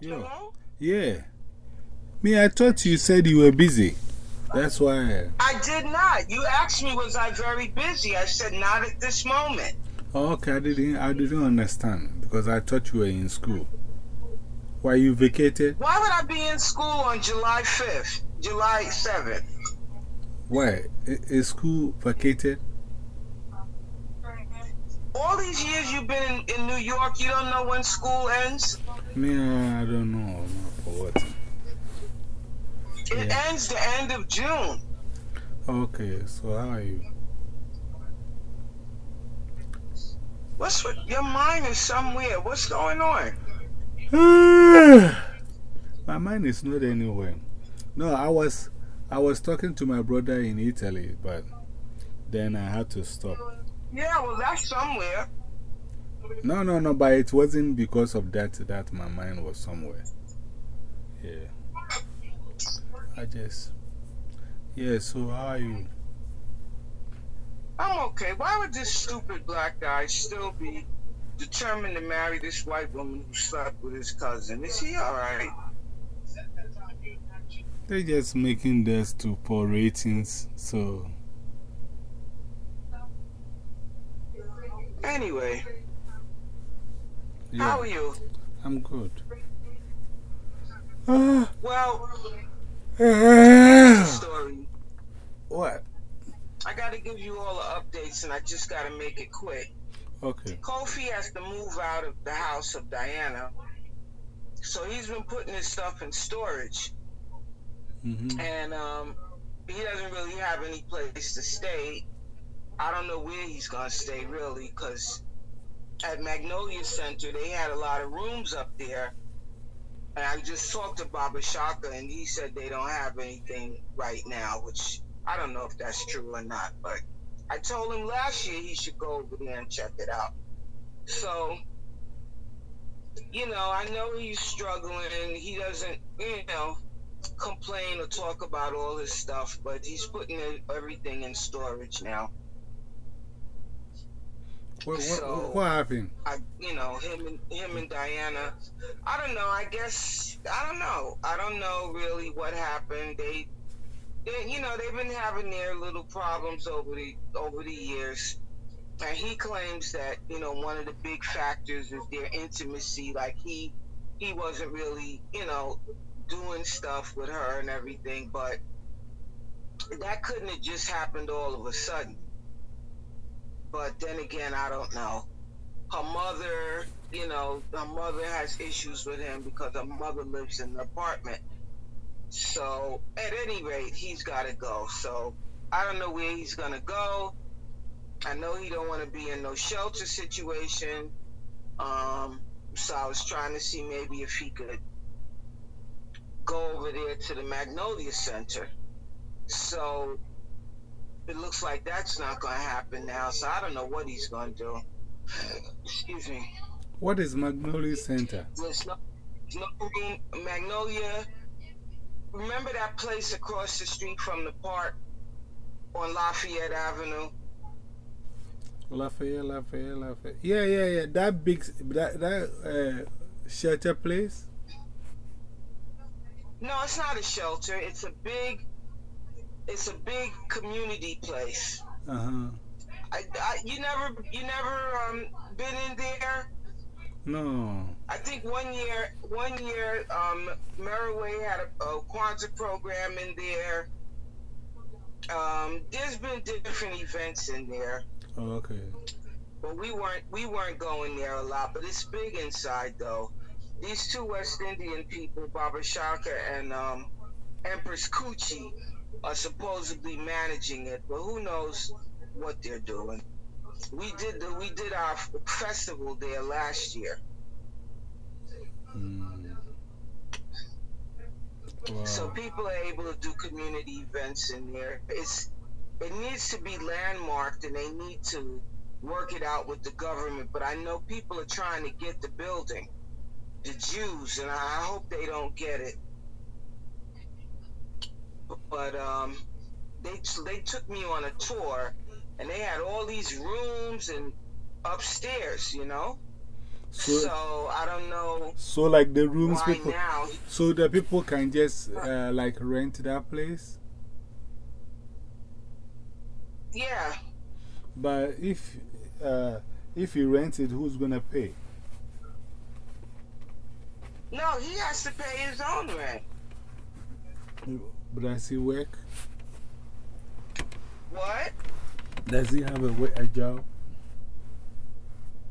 Hello? Yeah. Me, I thought you said you were busy. That's why. I did not. You asked me, was I very busy? I said, not at this moment. Oh, okay, I didn't, I didn't understand because I thought you were in school. Why you vacated? Why would I be in school on July 5th, July 7th? Why? Is school vacated? All these years you've been in, in New York, you don't know when school ends? Me, I don't know. For what? It ends the end of June. Okay, so how are you? What's with your mind is somewhere? What's going on? my mind is not anywhere. No, I was I was talking to my brother in Italy, but then I had to stop. Yeah, well, that's somewhere. No, no, no, but it wasn't because of that that my mind was somewhere. Yeah. I just. Yeah, so how are you? I'm okay. Why would this stupid black guy still be determined to marry this white woman who slept with his cousin? Is he alright? They're just making this to poor ratings, so. Anyway, how are you? I'm good. well, story. What? I got to give you all the updates, and I just got to make it quick. Okay. Kofi has to move out of the house of Diana, so he's been putting his stuff in storage, -hmm. and um, he doesn't really have any place to stay. I don't know where he's gonna stay really, because at Magnolia Center they had a lot of rooms up there. And I just talked to Baba Shaka, and he said they don't have anything right now, which I don't know if that's true or not, but I told him last year he should go over there and check it out. So, you know, I know he's struggling. He doesn't, you know, complain or talk about all his stuff, but he's putting everything in storage now. What, what, what, happened? I, you know, him and him and Diana. I don't know. I guess I don't know. I don't know really what happened. They they, you know, they've been having their little problems over the over the years. And he claims that you know one of the big factors is their intimacy. Like he he wasn't really you know doing stuff with her and everything, but that couldn't have just happened all of a sudden. But then again, I don't know. Her mother, you know, her mother has issues with him because her mother lives in the apartment so at any rate, he's got to go. So I don't know where he's gonna go. I know he don't want to be in no shelter situation. Um, so I was trying to see maybe if he could go over there to the Magnolia Center. So it looks like that's not going to happen now. So I don't know what he's going to do. Excuse me. What is Magnolia Center? There's no, no. Magnolia remember that place across the street from the park on Lafayette Avenue? Lafayette, Lafayette, Lafayette. Yeah, yeah, yeah. That big, that, that uh, shelter place? No, it's not a shelter. It's a big, it's a big community place. Uh huh. I, I, you never, you never um, been in there? No. I think one year, one year, um, Merriway had a, a Kwanzaa program in there. Um, there's been different events in there. Oh, okay. But we weren't we weren't going there a lot. But it's big inside though. These two West Indian people, Baba Shaka and um, Empress Coochie, are supposedly managing it. But who knows what they're doing? We did the, we did our festival there last year. Mm. Wow. So people are able to do community events in there. It's it needs to be landmarked, and they need to work it out with the government. But I know people are trying to get the building, the Jews, and I hope they don't get it. But um, they they took me on a tour and they had all these rooms and upstairs, you know. So, so I don't know So, like the rooms, people. now? So the people can just uh, like rent that place? Yeah. But if uh, if you rent it, who's going to pay? No, he has to pay his own rent. But does he work? What? Does he have a, a job?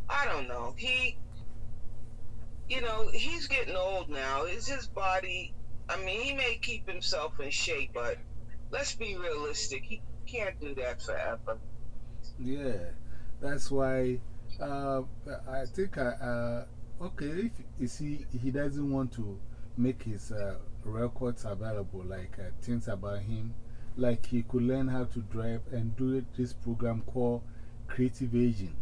I don't know. He, you know, he's getting old now. Is his body? I mean, he may keep himself in shape, but let's be realistic. He can't do that forever. Yeah, that's why uh, I think, I, uh, okay, if you see, he doesn't want to make his uh, records available, like uh, things about him, like he could learn how to drive and do this program called Creative Aging.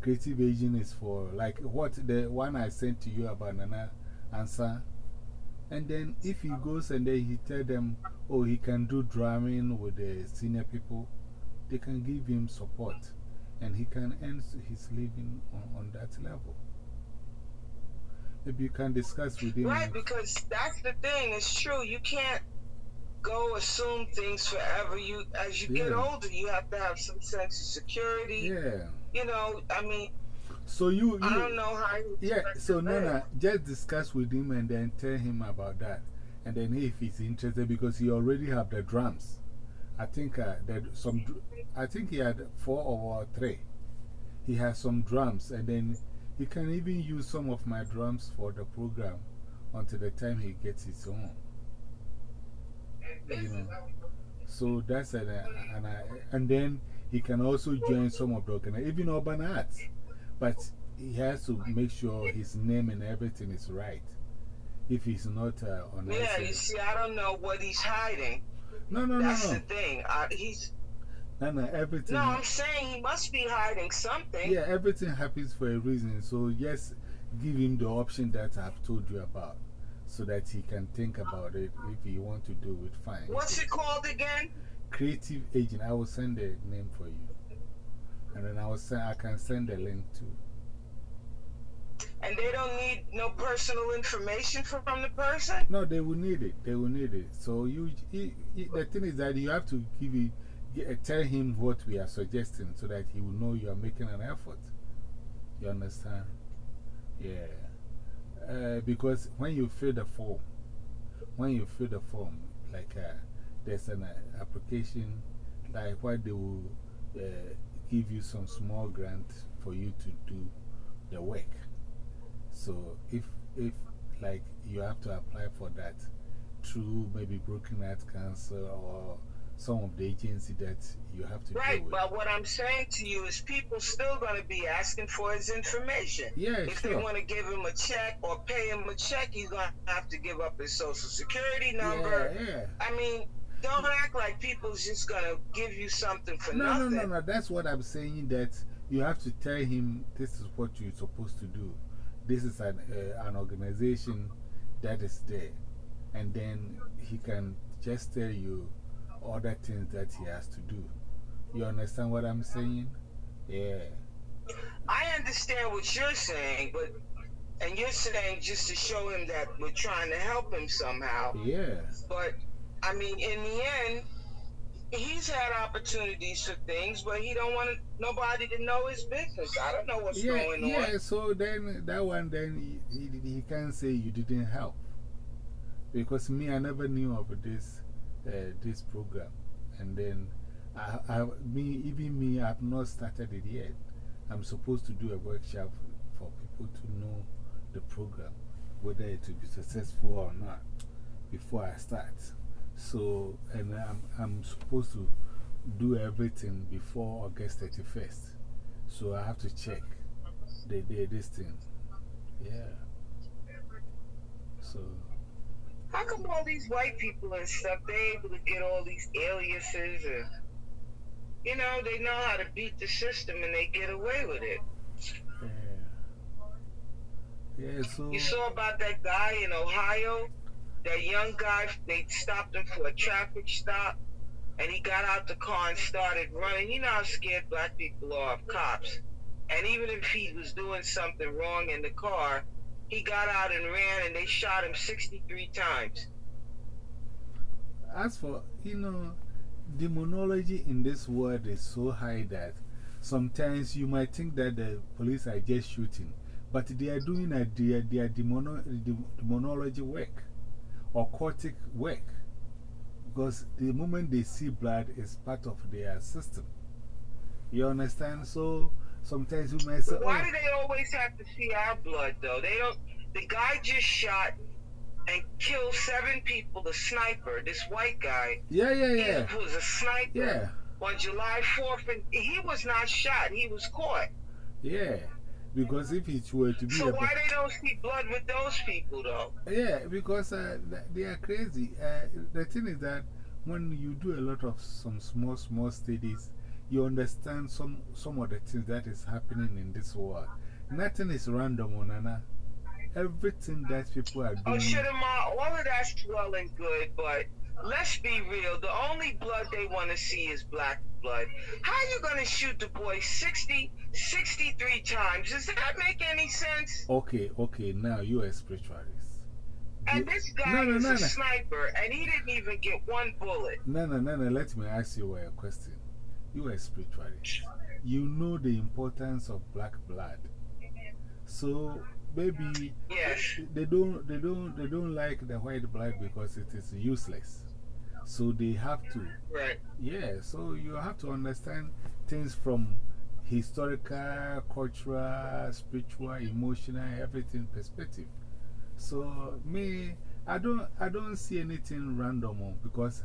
Creative Aging is for like what the one I sent to you about Nana Answer. And then if he goes and then he tell them, oh, he can do drumming with the senior people, they can give him support and he can earn his living on, on that level. Maybe you can discuss with him. Right, because that's the thing. It's true. You can't go assume things forever. You, as you get older, you have to have some sense of security. Yeah. You know, I mean, So you, I you don't know how. Yeah, so. Nana, just discuss with him and then tell him about that. And then if he's interested, because he already have the drums. I think uh, that some, I think he had four or three. He has some drums, and then he can even use some of my drums for the program until the time he gets his own. You know. So that's an, uh, an, uh, and then he can also join some of the organizations, even urban arts. But he has to make sure his name and everything is right. If he's not uh, on Yeah, you see, I don't know what he's hiding. No, no, no, That's no. the thing. I, he's No, no, everything. no, I'm saying he must be hiding something. Yeah, everything happens for a reason. So just give him the option that I've told you about so that he can think about it. If he want to do it, fine. What's it called again? Creative Aging. I will send the name for you. And then I, will send, I can send the link too. And they don't need no personal information from the person. No, they will need it. They will need it. So you, he, he- the thing is that you have to give it, tell him what we are suggesting so that he will know you are making an effort. You understand? Yeah. Uh, because when you fill the form, when you fill the form, like uh, there's an uh, application, like why they will give you some small grant for you to do the work. So if, if like you have to apply for that through maybe Brooklyn Arts Council or some of the agency that you have to Right, deal with. but what I'm saying to you is people still going to be asking for his information. Yeah, If they want to give him a check or pay him a check, he's going to have to give up his social security number. Yeah, yeah. I mean, don't act like people's just going to give you something for nothing. No, no, no, no. That's what I'm saying. That you have to tell him this is what you're supposed to do. This is an, uh, an organization that is there. And then he can just tell you other things that he has to do. You understand what I'm saying? Yeah. I understand what you're saying, but and you're saying just to show him that we're trying to help him somehow. Yeah. But I mean, in the end, he's had opportunities for things, but he don't want nobody to know his business. I don't know what's Yeah, going yeah. on. So then that one, then he, he, he can't say you didn't help. Because me, I never knew of this, Uh, this program. And then, I, I, me, even me, I've not started it yet. I'm supposed to do a workshop for people to know the program, whether it will be successful or not, before I start. So, and I'm, I'm supposed to do everything before August 31st. So I have to check the, the, this thing. Yeah. So, How come all these white people and stuff they able to get all these aliases and you know they know how to beat the system and they get away with it. yeah. Yeah, so. You saw about that guy in Ohio, that young guy. They stopped him for a traffic stop, and he got out the car and started running. You know how scared black people are of cops. And even if he was doing something wrong in the car, he got out and ran, and they shot him 63 times. As for, you know, demonology in this world is so high that sometimes you might think that the police are just shooting, but they are doing a, their, their demono, demonology work or occultic work because the moment they see blood is part of their system. You understand? So sometimes you might say, Why oh. do they always have to see our blood, though? They don't. The guy just shot and killed seven people, the sniper, this white guy. Yeah, yeah, yeah. He was a sniper. Yeah. On July 4th, and he was not shot, he was caught. Yeah. Because if it were to be. So, why they don't see blood with those people, though? Yeah, because uh, they are crazy. Uh, the thing is that when you do a lot of some small, small studies, you understand some, some of the things that is happening in this world. Nothing is random, Onana. Everything that people are oh, doing. Oh, Shidama, all of that's well and good, but let's be real. The only blood they want to see is black blood. How are you going to shoot the boy 60, 63 times? Does that make any sense? Okay, okay, now you are a spiritualist. And this guy no, no, is no, a sniper, and he didn't even get one bullet. No, no, no, no. Let me ask you a question. You are spiritualist. You know the importance of black blood. So, maybe yes. they, don't, they, don't, they don't like the white blood because it is useless. So they have to. Right. Yeah, so you have to understand things from historical, cultural, spiritual, emotional, everything perspective. So, me, I don't, I don't see anything random because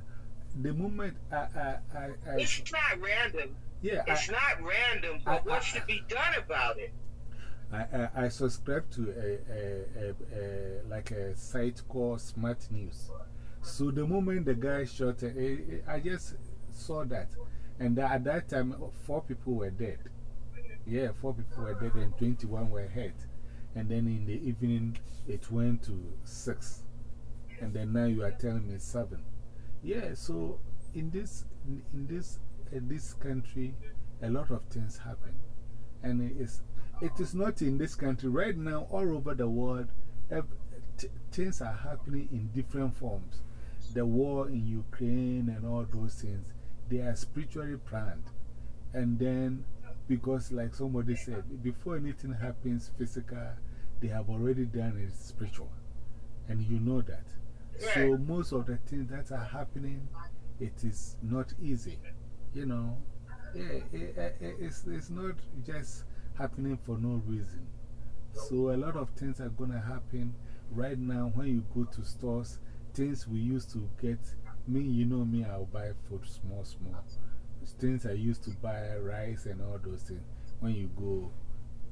the moment I. I, I, I it's not random. Yeah. It's I, not random, but what's to be done about it? I, I, I subscribe to a, a, a, a, like a site called Smart News. So the moment the guy shot, I just saw that. And at that time, four people were dead. Yeah, four people were dead and 21 were hurt. And then in the evening, it went to six. And then now you are telling me seven. Yeah, so in this, in this, in this country, a lot of things happen. And it is, it is not in this country. Right now, all over the world, things are happening in different forms the war in Ukraine and all those things, they are spiritually planned. And then, because like somebody said, before anything happens physical, they have already done it spiritual. And you know that. So, most of the things that are happening, it is not easy. You know, yeah, it, it, it's, it's not just happening for no reason. So, a lot of things are going to happen right now when you go to stores things we used to get, me, you know me, I'll buy food small, small. Things I used to buy, rice and all those things. When you go,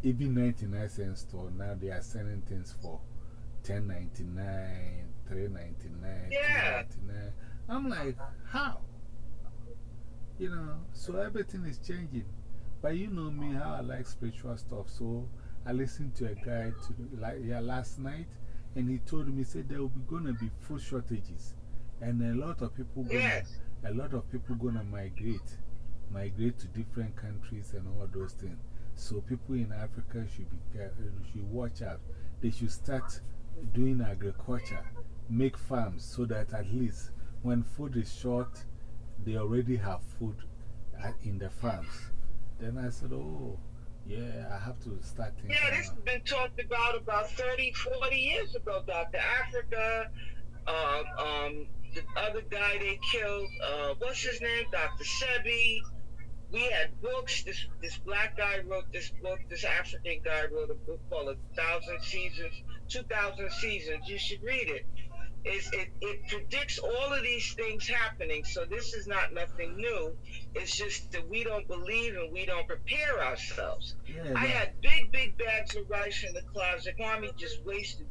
even 99 cents store, now they are selling things for 10.99, 3.99, eh, yeah. 2.99. Eh. I'm like, how? You know, so everything is changing. But you know me, how I like spiritual stuff. So I listened to a guy to, like, yeah, last night and he told me, he said there will be going to be food shortages. And a lot of people gonna, yes. a lot of people going to migrate, migrate to different countries and all those things. So people in Africa should, be, uh, should watch out. They should start doing agriculture, make farms so that at least when food is short, they already have food in the farms. Then I said, oh, yeah, I have to start thinking. Yeah, this has been talked about about 30, 40 years ago, Dr. Africa. Um, um, the other guy they killed, uh, what's his name? Dr. Sebi. We had books. This this black guy wrote this book. This African guy wrote a book called A Thousand Seasons, Two Thousand Seasons. You should read it is it, it predicts all of these things happening. So this is not nothing new. It's just that we don't believe and we don't prepare ourselves. Yeah, I had big, big bags of rice in the closet. Mommy just wasted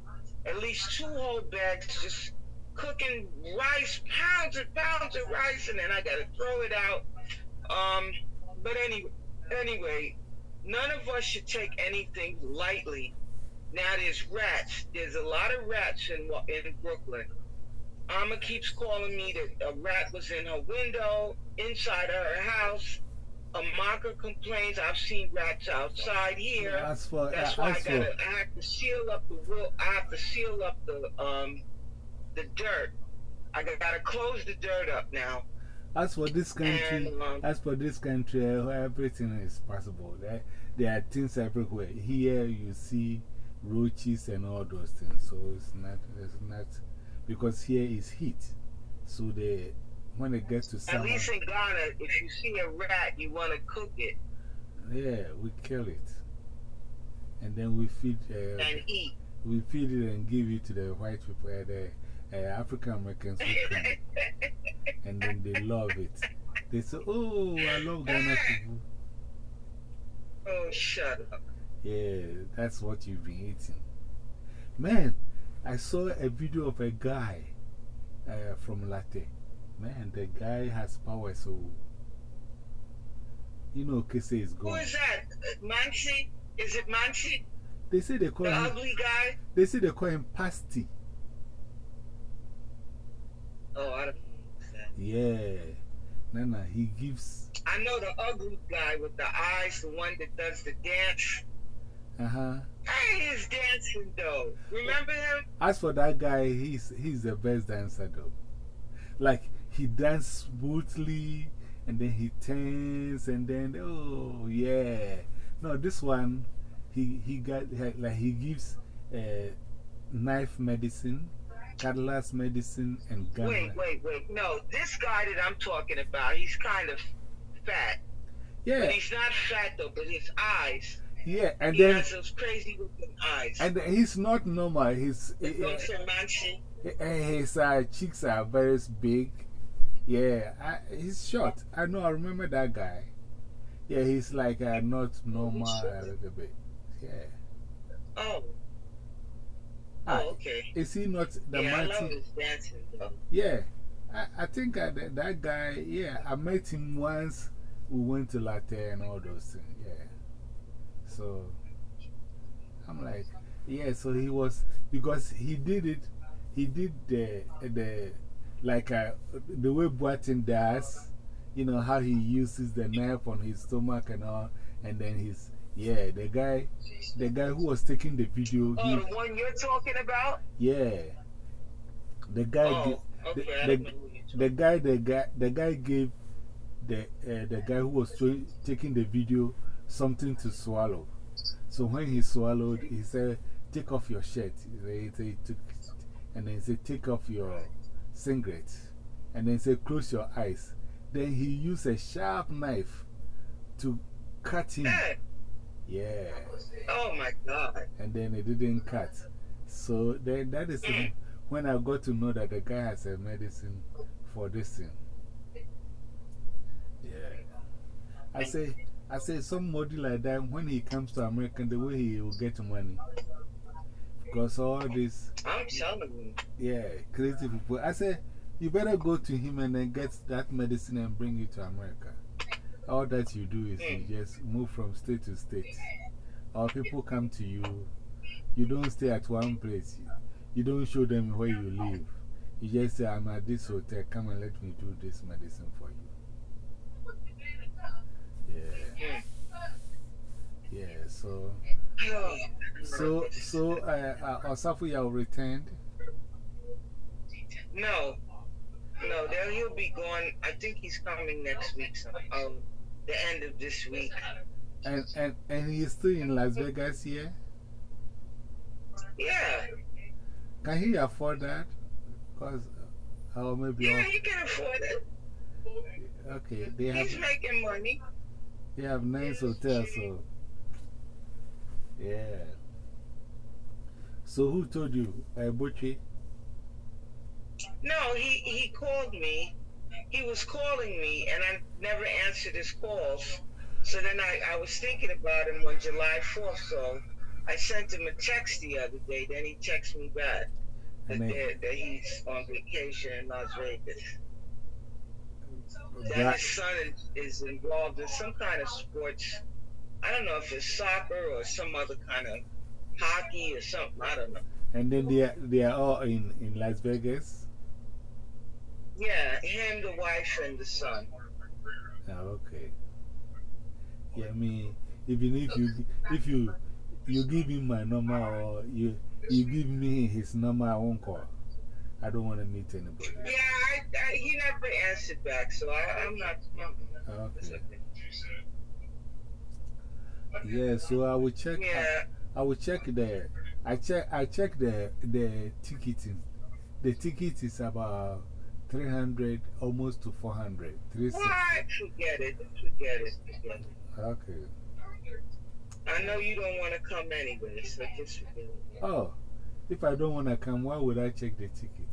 at least two whole bags just cooking rice, pounds and pounds of rice, and then I got to throw it out. Um, but anyway, anyway, none of us should take anything lightly now there's rats. There's a lot of rats in in Brooklyn. Amma keeps calling me that a rat was in her window, inside her house. Amaka complains. I've seen rats outside here. As for, That's uh, why I gotta. I have to seal up the wool. I have to seal up the um, the dirt. I gotta close the dirt up now. as for this country, And, um, as for this country, everything is possible. There, there are things everywhere. Here you see roaches and all those things. So it's not, it's not, because here is heat. So they, when it gets to At least in Ghana, if you see a rat, you want to cook it yeah, we kill it. And then we feed, uh, and eat. we feed it and give it to the white people, uh, the uh, African Americans and then they love it. They say, Oh, I love Ghana people. oh, shut up. Yeah, that's what you've been eating. Man, I saw a video of a guy uh, from Larteh. Man, the guy has power, so. You know, Kese is Who gone. is that? Mansi? Is it Mansi? They say they call The him, ugly guy? they say they call him Pasty. Oh, I don't know. Yeah. Nana, he gives. I know the ugly guy with the eyes, the one that does the dance. Uh huh. Hey, he's dancing though. Remember him? As for that guy, he's, he's the best dancer though. Like, he dances smoothly, and then he turns, and then, oh, yeah. No, this one, he, he got, like, he gives uh, knife medicine, Cadillac medicine, and gun. Wait, wait, wait. No, this guy that I'm talking about, he's kind of fat. Yeah, But he's not fat though, but his eyes. Yeah, and he then, has those crazy looking eyes. and he's not normal. He's. Mansi. his uh, cheeks are very big. Yeah, I, he's short. I know, I remember that guy. Yeah, he's like uh, not normal a little bit. Yeah. Oh. Ah, Oh, okay. Is he not the yeah, I love his dancing though. Yeah. I, I think that, that guy, yeah, I met him once. We went to Larteh and all those things. Yeah. So I'm like, yeah, so he was, because he did it, he did the, the like uh, the way Boatin does, you know, how he uses the knife on his stomach and all, and then he's, yeah, the guy, the guy who was taking the video, Oh, he, the one you're talking about? yeah, the guy, Oh, the, okay. The, who the guy, the guy, the guy gave the uh, the guy who was taking the video something to swallow. So when he swallowed, he said, "Take off your shirt." He, he took, and then he said, "Take off your singlet," and then he said, "Close your eyes." Then he used a sharp knife to cut him. Yeah, Oh my God. and then it didn't cut. So then that is Mm. when I got to know that the guy has a medicine for this thing. Yeah. I say, I say, somebody like that, when he comes to America, the way he will get money. Because all this, I'm telling you. yeah, crazy people. I say, you better go to him and then get that medicine and bring it to America. All that you do is you hmm. just move from state to state. Or people come to you, you don't stay at one place, you don't show them where you live. You just say, I'm at this hotel, come and let me do this medicine for you. Yeah. Yeah, so, so, so, uh, uh, Osafo Yao returned. no. No, then he'll be gone. I think he's coming next week. So, um, the end of this week. And, and, and he's still in Las Vegas here? Yeah. Can he afford that? Because, or maybe, Yeah, he can afford it. okay, they have, He's making money. they have nice hotels, so. Yeah. So, who told you? Uh, Butchie? No, he, he called me. He was calling me, and I never answered his calls. So then I, I was thinking about him on July 4th, so I sent him a text the other day. Then he texted me back that, that, that he's on vacation in Las Vegas. That Bra- his son is, is involved in some kind of sports. I don't know if it's soccer or some other kind of hockey or something. I don't know. and then they are, they are all in, in Las Vegas? Yeah, him, the wife, and the son. Oh, okay. Yeah, I mean, even if you, need you, if you, you give him my number or you, you give me his number, I won't call. I don't want to meet anybody. Yeah, I, I, he never answered back, so I, I'm not. Okay. Yeah, so I will check. Yeah. I, I will check the. I check. I check the the ticketing. The ticket is about 300, almost to 400. 360. What? Forget it. Forget it. Forget it. Okay. I know you don't want to come anyway, so just forget it. Oh, if I don't want to come, why would I check the ticket?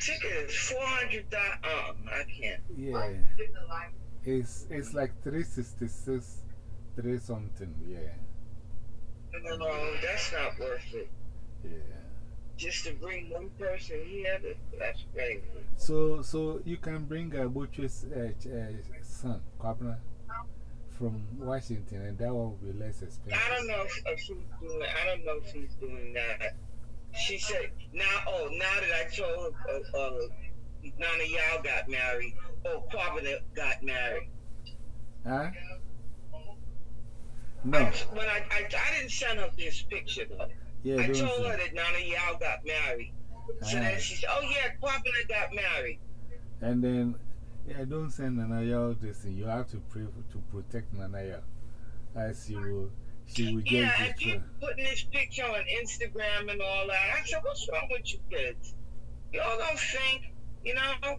Ticket is four hundred. Um, I can't. Yeah. It's, it's like 366, 3 something. Yeah. No, no, that's not worth it. Yeah. Just to bring one person here, that, that's crazy. So, so you can bring a butcher's uh, uh, son, Kwabena, from Washington, and that one will be less expensive. I don't know if, if she's doing. I don't know if she's doing that. She said now. Oh, now that I told her, uh, uh, Nana Yao got married. Oh, Kwabena got married. Huh? No. I, when I, I I didn't send her this picture though. Yeah, I told her say. that Nana Yao got married. So then she said, "Oh yeah, Kwabena got married." And then, yeah, don't send Nanaya this thing. You have to pray for, to protect Nanaya. As you will, she will just Yeah, and people putting this picture on Instagram and all that. I said, "What's wrong with you kids? Y'all don't think, you know?"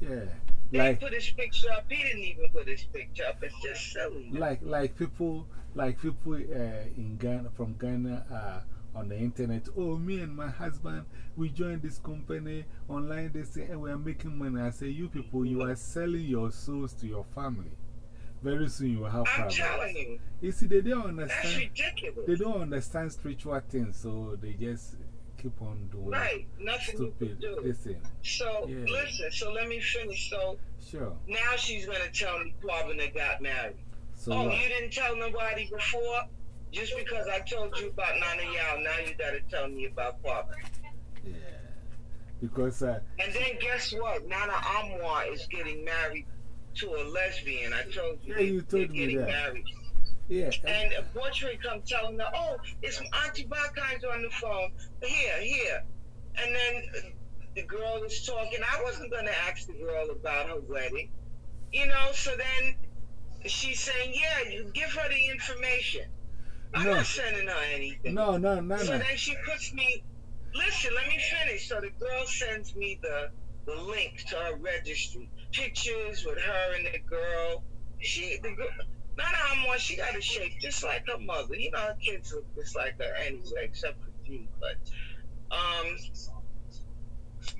Yeah. They Like, put his picture up. He didn't even put his picture up. It's just silly. like, like people, like people uh, in Ghana, from Ghana uh, on the internet. Oh, me and my husband, we joined this company online, They say, and we are making money. I say, you people, you are selling your souls to your family. Very soon you will have I'm problems. telling you, You see, they don't understand. that's ridiculous. They don't understand spiritual things, so they just keep on doing Right, nothing you can stupid do. listen. So Yeah. listen. So let me finish. So Sure. now she's gonna tell me Kwabena got married. So, oh, what? you didn't tell nobody before. Just because I told you about Nana Yao, now you gotta tell me about Kwabena. yeah. Because, uh, And then guess what? Nana Amwa is getting married to a lesbian. I told you. Yeah, you told me getting that. married. Yeah. And a Portrait come telling her, oh, it's Auntie Bakai's on the phone. Here, here. And then the girl is talking. I wasn't going to ask the girl about her wedding. You know, so then she's saying, yeah, you give her the information. I'm No. not sending her anything. No, no, no, So no. then she puts me, listen, let me finish. So the girl sends me the, the link to her registry. Pictures with her and the girl. She, the girl, not how much, she got a shape just like her mother. You know, her kids look just like her anyway, except for G. But, um,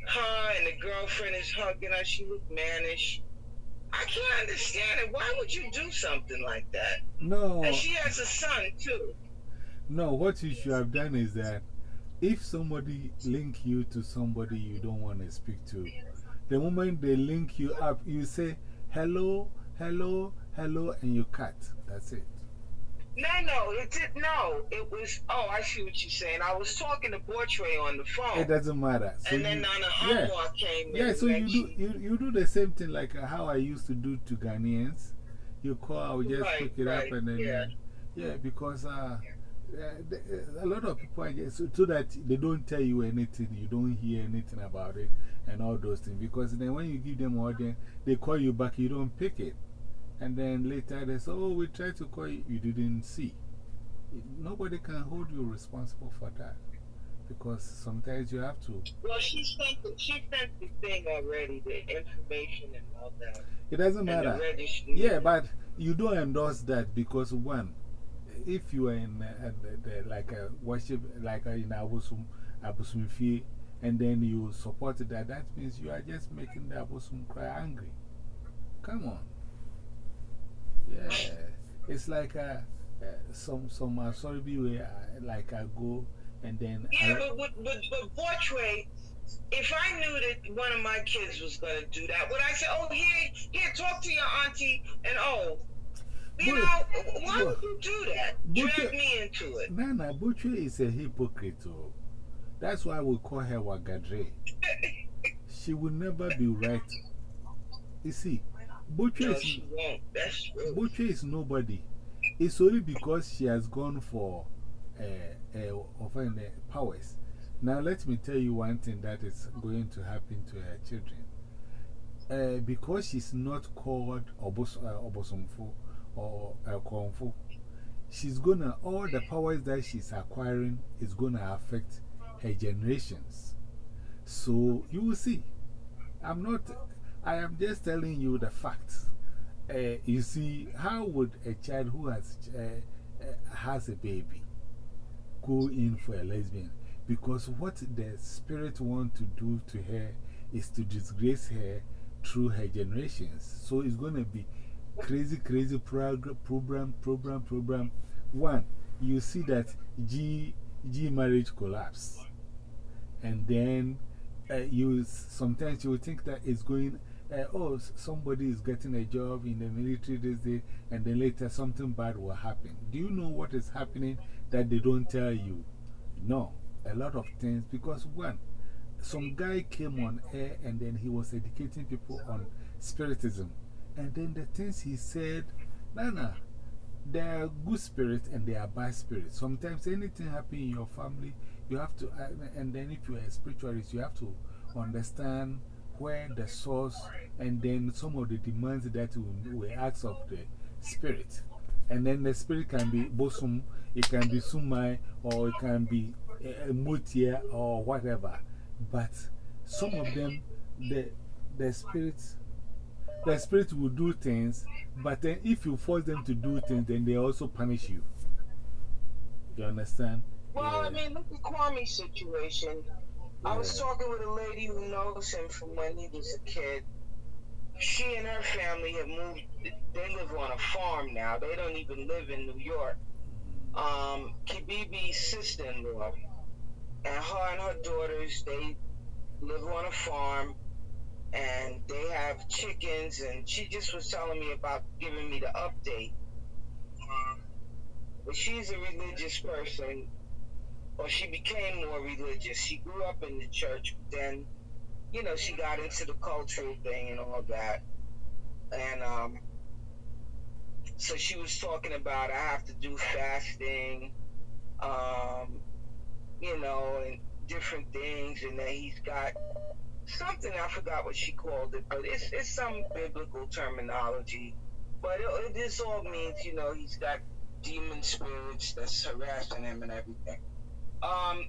her and the girlfriend is hugging her. She look mannish. I can't understand it. Why would you do something like that? No, And she has a son, too. no, what you should have done is that if somebody link you to somebody you don't want to speak to, the moment they link you up, you say, hello, hello, hello, and you cut. That's it. No, no, it did no. It was. Oh, I see what you're saying. I was talking to Bortray on the phone, It doesn't matter. So and then you, Nana yeah. Anwar came in. Yeah, so you do, you, you do the same thing like uh, how I used to do to Ghanaians. You call, I will just Right, pick it right, up and then. yeah. yeah, because uh, uh, uh, a lot of people are just so, so that they don't tell you anything, you don't hear anything about it, and all those things. Because then when you give them order, they call you back, you don't pick it. And then later they say, Oh, we tried to call you, you didn't see. Nobody can hold you responsible for that. Because sometimes you have to. Well, she sent the, she sent the thing already, the information and all that, It doesn't matter. Yeah, but you don't endorse that because, one, if you are in uh, the, the, like a worship, like a, in Abusum, Abusum Fee, and then you support that, that means you are just making the Abusum cry angry. Come on. Yeah. It's like a, uh, some, some, uh, sorry, be where, uh, like I go and then. Yeah, I, but but but, but Bortray, if I knew that one of my kids was going to do that, would I say, "Oh, here, here, talk to your auntie," and oh, you But- know, why but- would you do that? but Drag me into it. Nana Butcher is a hypocrite. Oh. That's why we call her Wagadre. She will never be right. You see, Butcher is, Butcher is nobody. It's only because she has gone for uh, uh, powers. Now, let me tell you one thing that is going to happen to her children. Uh, because she's not called Obos, uh, Obosomfo or uh, Konfo, she's gonna, all the powers that she's acquiring is gonna affect her generations. So you will see. I'm not, I am just telling you the facts. Uh, you see, how would a child who has, uh, uh, has a baby go in for a lesbian? Because what the spirit want to do to her is to disgrace her through her generations. So it's going to be crazy, crazy prog program, program, program. One, you see that G, G marriage collapse. And then you sometimes you will think that it's going, uh, oh, somebody is getting a job in the military this day, and then later something bad will happen. Do you know what is happening that they don't tell you? No, a lot of things. Because one, some guy came on air and then he was educating people on spiritism. And then the things he said, Nana, there are good spirits and there are bad spirits. Sometimes anything happen in your family, you have to, and then if you are a spiritualist, you have to understand where the source and then some of the demands that we ask of the spirit. And then the spirit can be bosom, it can be sumai, or it can be a mutia or whatever. But some of them, the, the spirits, the spirit will do things, but then if you force them to do things, then they also punish you. You understand? Well, I mean, look at Kwame's situation. I was talking with a lady who knows him from when he was a kid. She and her family have moved, they live on a farm now. They don't even live in New York. Um, Kibibi's sister in law and her and her daughters, they live on a farm and they have chickens and she just was telling me about giving me the update but she's a religious person or she became more religious she grew up in the church but then you know she got into the cultural thing and all that and um so she was talking about i have to do fasting um you know, and different things, and then he's got something I forgot what she called it, but it's it's some biblical terminology. But it, it, this all means, you know, he's got demon spirits that's harassing him and everything. Um,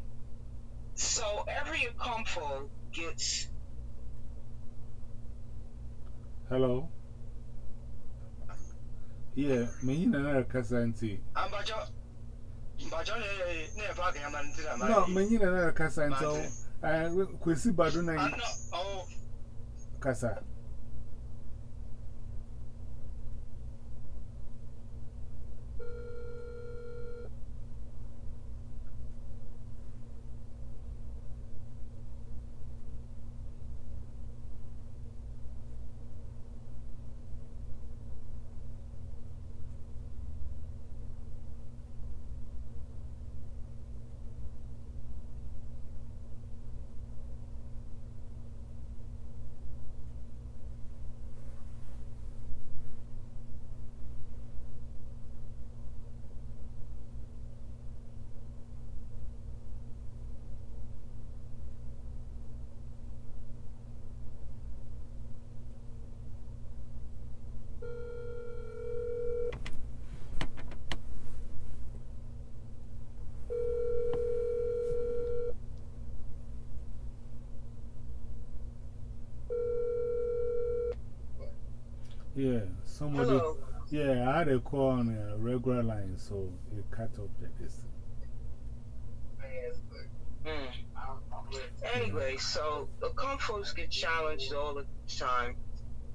so every Akomfo gets. Hello. Yeah, me in another Casanti. I'm about No, Menina na kasa nto. Eh, kwesi badu na kasa. Yeah, Call on a regular line, so it cut off the distance. Mm. Anyway, so the Akomfos get challenged all the time,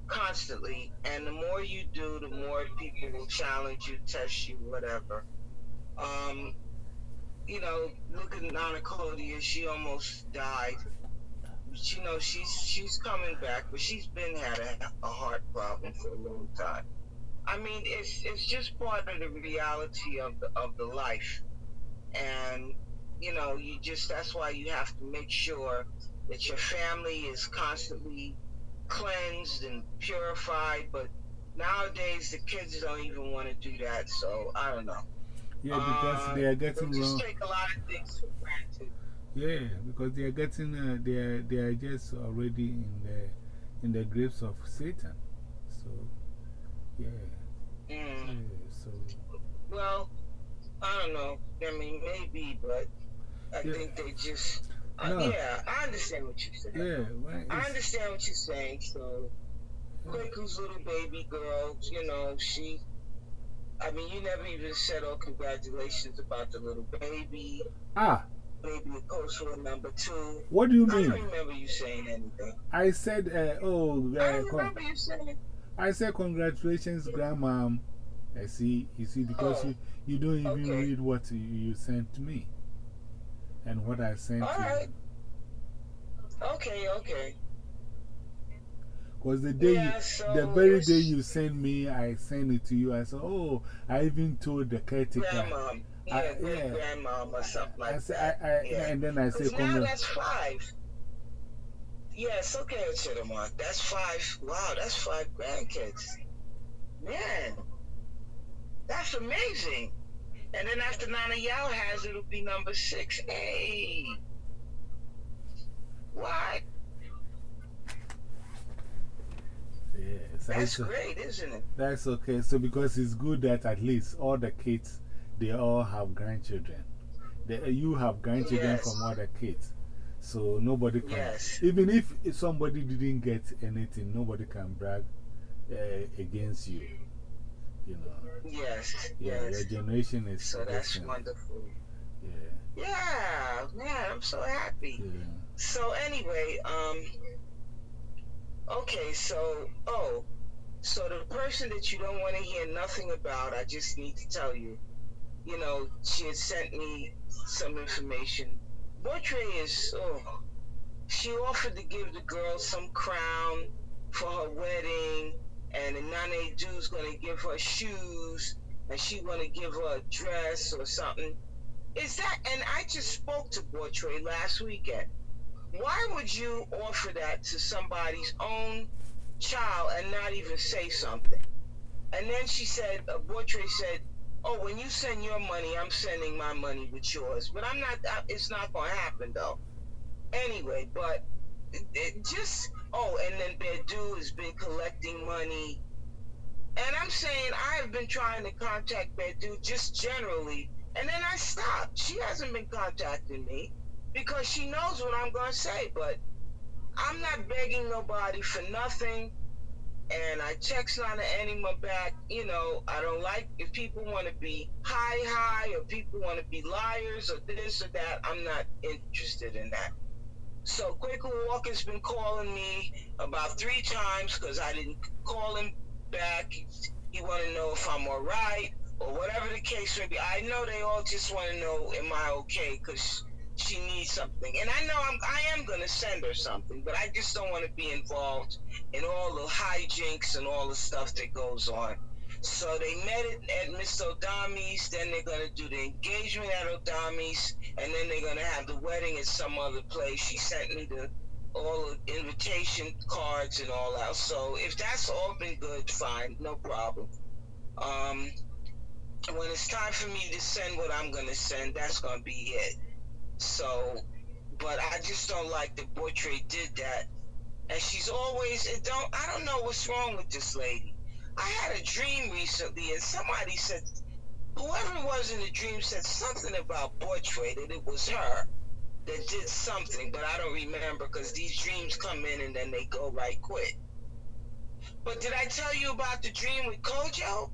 constantly, and the more you do, the more people will challenge you, test you, whatever. Um, you know, look at Nana Claudia, she almost died you know she's she's coming back, but she's been had a, a heart problem for a long time. I mean, it's it's just part of the reality of the of the life, and you know, you just that's why you have to make sure that your family is constantly cleansed and purified, but nowadays the kids don't even want to do that, so I don't know. Yeah, because uh, they are getting just wrong. take a lot of things for granted. Yeah, because they are getting, uh, they, are, they are just already in the, in the grips of Satan. So, yeah. Mm. yeah so. Well, I don't know. I mean, maybe, but I yeah. think they just. Uh, no. Yeah, I understand what you're saying. Yeah, I understand what you're saying. So, Quaku's little baby girl, you know, she. I mean, you never even said, "Oh, congratulations about the little baby." Ah. Maybe a coastal number two. What do you mean? I don't remember you saying anything. I said, uh, "Oh, uh, I remember you saying." I said, "Congratulations, Grandma." I see, you see, because you, you don't even read what you, you sent me and what I sent All to right. you. Okay, okay. Because the day, yeah, you, so the very day you sent me, I sent it to you. I said, Oh, I even told the caretaker. Grandma. Yeah, I, yeah. grandmom or something like I said, that. I, I, yeah. And then I said, Now that's five. Yes, okay, Chittamont. That's five. Wow, that's five grandkids. Man. That's amazing. And then after Nana Yao has, it'll be number six. Hey. What? Yes, that's great, isn't it? That's okay. So, because it's good that at least all the kids, they all have grandchildren. They, you have grandchildren yes. from other kids. So, nobody can. Yes. Even if somebody didn't get anything, nobody can brag uh, against you you know. Yes. Yeah, yes. your generation is. So that's wonderful. Yeah. Yeah, man, I'm so happy. Yeah. So, anyway, um, okay, so, oh, so the person that you don't want to hear nothing about, I just need to tell you, you know, she had sent me some information. Botre is, oh, she offered to give the girl some crown for her wedding and the Nane Dude's gonna give her shoes, and she wanna give her a dress or something. Is that? And I just spoke to Botre last weekend. Why would you offer that to somebody's own child and not even say something? And then she said, uh, said, "Oh, when you send your money, I'm sending my money with yours." But I'm not. It's not gonna happen though. Anyway, but it, it just oh, and then Bedu has been collecting money. And I'm saying I have been trying to contact Bedu just generally, and then I stopped. She hasn't been contacting me because she knows what I'm going to say, but I'm not begging nobody for nothing. And I text Nana Anima back, you know, I don't like if people want to be high, high, or people want to be liars, or this or that. I'm not interested in that. So Quaker Walker's been calling me about three times because I didn't call him back. He want to know if I'm all right or whatever the case may be. I know they all just want to know, am I okay? Because she needs something. And I know I'm, I am going to send her something, but I just don't want to be involved in all the hijinks and all the stuff that goes on. So they met at Miss Odami's, then they're going to do the engagement at Odami's, and then they're going to have the wedding at some other place. She sent me the all the invitation cards and all that. So if that's all been good, fine, no problem. Um, when it's time for me to send what I'm going to send, that's going to be it. So, but I just don't like that Boytre did that. And she's always, it don't, I don't know what's wrong with this lady. I had a dream recently, and somebody said, whoever was in the dream said something about Boytre, that it was her that did something, but I don't remember because these dreams come in and then they go right quick. But did I tell you about the dream with Kojo?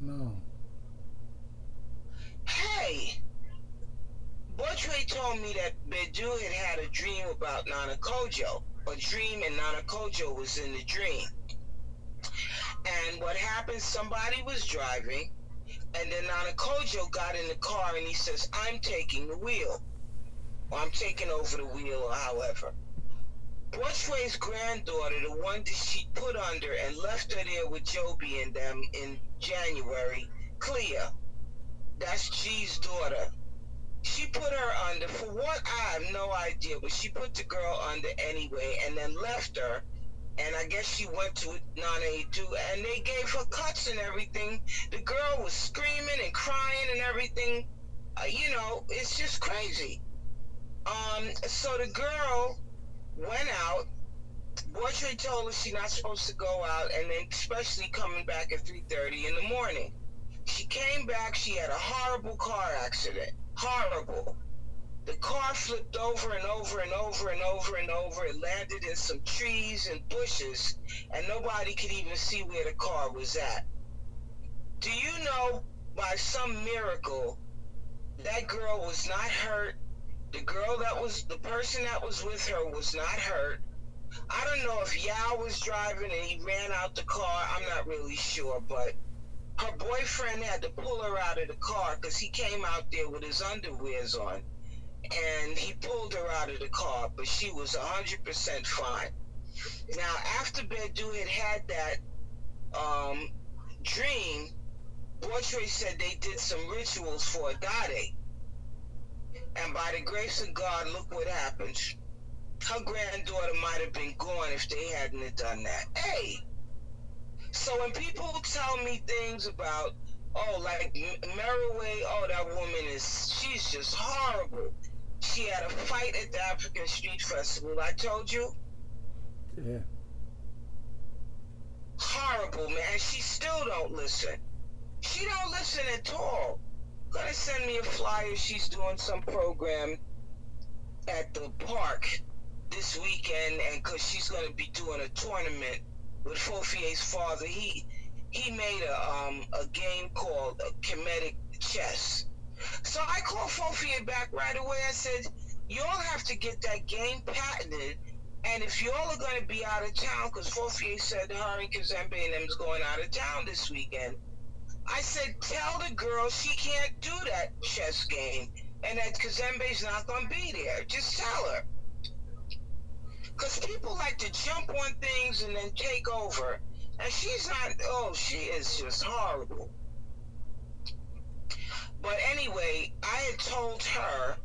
No. Hey, Boytre told me that Bedu had had a dream about Nana Kojo. A dream and Nana Kojo was in the dream. And what happened, somebody was driving, and then Nana Kojo got in the car and he says, I'm taking the wheel. Or I'm taking over the wheel, however. Bushway's granddaughter, the one that she put under and left her there with Joby and them in January, Clea, that's G's daughter. She put her under, for what I have no idea, but she put the girl under anyway and then left her and I guess she went to 982, and they gave her cuts and everything. The girl was screaming and crying and everything. Uh, you know, it's just crazy. Um, so the girl went out. Boyfriend told her she's not supposed to go out, and then especially coming back at 3:30 in the morning. She came back. She had a horrible car accident. Horrible. The car flipped over and over and over and over and over. It landed in some trees and bushes, and nobody could even see where the car was at. Do you know, by some miracle, that girl was not hurt? The girl that was, the person that was with her was not hurt. I don't know if Yao was driving and he ran out the car. I'm not really sure, but her boyfriend had to pull her out of the car because he came out there with his underwears on and he pulled her out of the car, but she was 100% fine. Now, after Bedu had had that um, dream, Boytre said they did some rituals for Adade. And by the grace of God, look what happened. Her granddaughter might have been gone if they hadn't have done that. Hey! So when people tell me things about, oh, like Merriway, oh, that woman is, she's just horrible she had a fight at the African Street Festival. I told you. Yeah. Horrible, man. She still don't listen. She don't listen at all. Gonna send me a flyer. She's doing some program at the park this weekend, and cause she's gonna be doing a tournament with Fofie's father. He he made a um a game called uh, Kemetic Chess so I called Fofia back right away. I said, y'all have to get that game patented. And if y'all are going to be out of town, because Fofia said her and Kazembe and them is going out of town this weekend, I said, tell the girl she can't do that chess game and that Kazembe's not going to be there. Just tell her. Because people like to jump on things and then take over. And she's not, oh, she is just horrible. But anyway, I had told her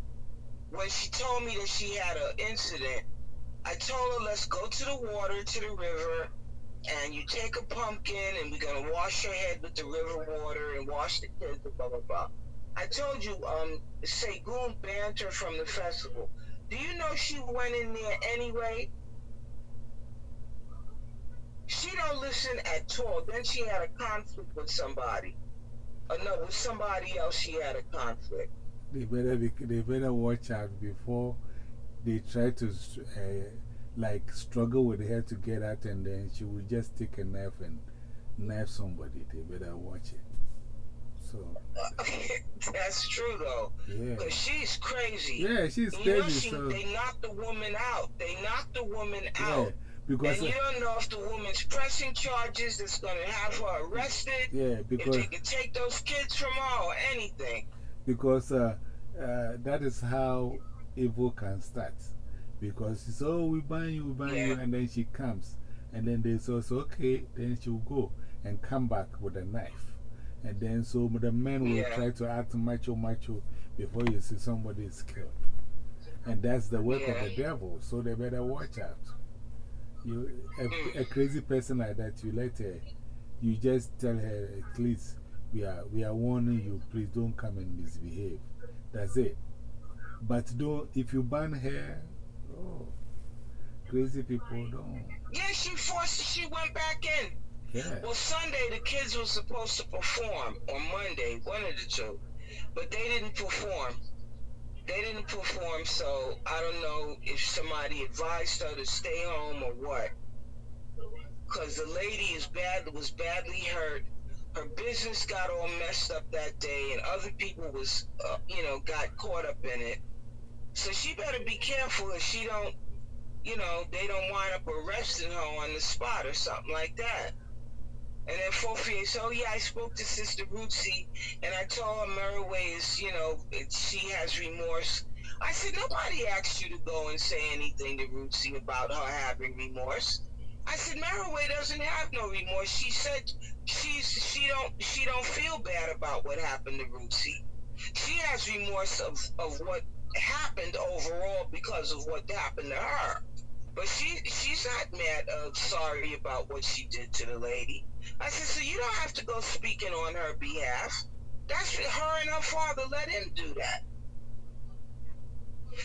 when she told me that she had an incident, I told her, let's go to the water, to the river, and you take a pumpkin, and we're going to wash your head with the river water and wash the kids, blah, blah, blah. I told you, um, Segun banned her from the festival. Do you know she went in there anyway? She don't listen at all. Then she had a conflict with somebody. Uh, no, with somebody else she had a conflict. They better, be, they better watch out before they try to uh, like struggle with her to get out and then she will just take a knife and knife somebody. They better watch it. So. That's true though. Yeah. Because she's crazy. Yeah, she's you crazy. Know she, so. They knocked the woman out. They knocked the woman out. Because and you don't know if the woman's pressing charges that's going to have her arrested. Yeah, because. If they can take those kids from her or anything. Because uh, uh, that is how evil can start. Because she says, oh, we ban you, we ban you, and then she comes. And then they say, okay, then she'll go and come back with a knife. And then so the men will try to act macho, macho before you see somebody is killed. And that's the work of the devil, so they better watch out. You, a, a, mm. crazy person like that, you let her, you just tell her, please, we are, we are warning you, please don't come and misbehave. That's it. But don't, if you ban her, oh, crazy people don't. Yeah, she forced, she went back in. Yeah. Well, Sunday the kids were supposed to perform, or Monday, one of the two, but they didn't perform they didn't perform, so I don't know if somebody advised her to stay home or what. Because the lady is bad, was badly hurt. Her business got all messed up that day, and other people was, uh, you know, got caught up in it. So she better be careful if she don't, you know, they don't wind up arresting her on the spot or something like that. And then Fofie said, oh yeah, I spoke to Sister Rootsy and I told her Merriway is, you know, it, she has remorse. I said, nobody asked you to go and say anything to Rootsy about her having remorse. I said, Merriway doesn't have no remorse. She said she's, she don't, she don't feel bad about what happened to Rootsy. She has remorse of, of what happened overall because of what happened to her. But she she's not mad, uh, sorry about what she did to the lady. I said, so you don't have to go speaking on her behalf. That's her and her father let him do that.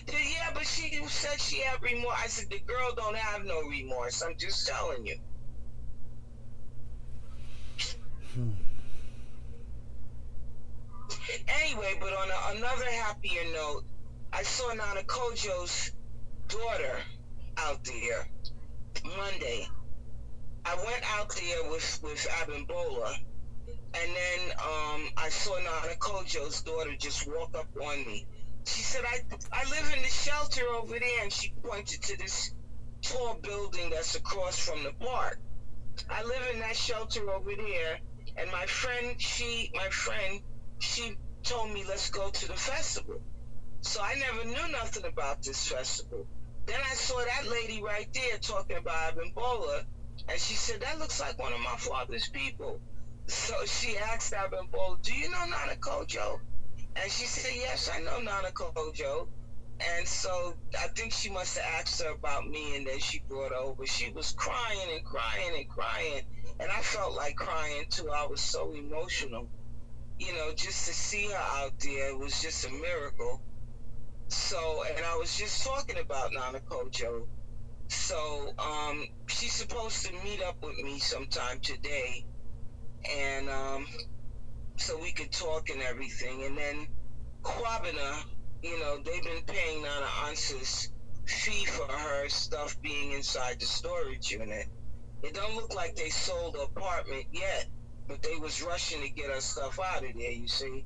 Said, yeah, but she said she had remorse. I said, the girl don't have no remorse. I'm just telling you. Hmm. Anyway, but on a, another happier note, I saw Nana Kojo's daughter out there Monday. I went out there with, with Abimbola, and then um, I saw Nana Kojo's daughter just walk up on me. She said, I, I live in the shelter over there, and she pointed to this tall building that's across from the park. I live in that shelter over there, and my friend, she, my friend, she told me, let's go to the festival. So I never knew nothing about this festival. Then I saw that lady right there talking about Abimbola, and she said, that looks like one of my father's people. So she asked Abimbola, do you know Nana Kojo? And she said, yes, I know Nana Kojo. And so I think she must have asked her about me, and then she brought over. She was crying and crying and crying, and I felt like crying too. I was so emotional. You know, just to see her out there was just a miracle. So, and I was just talking about Nana Kojo. So, um, she's supposed to meet up with me sometime today, and um, so we could talk and everything. And then Kwabena, you know, they've been paying Nana Ansa's fee for her stuff being inside the storage unit. It don't look like they sold the apartment yet, but they was rushing to get her stuff out of there. You see.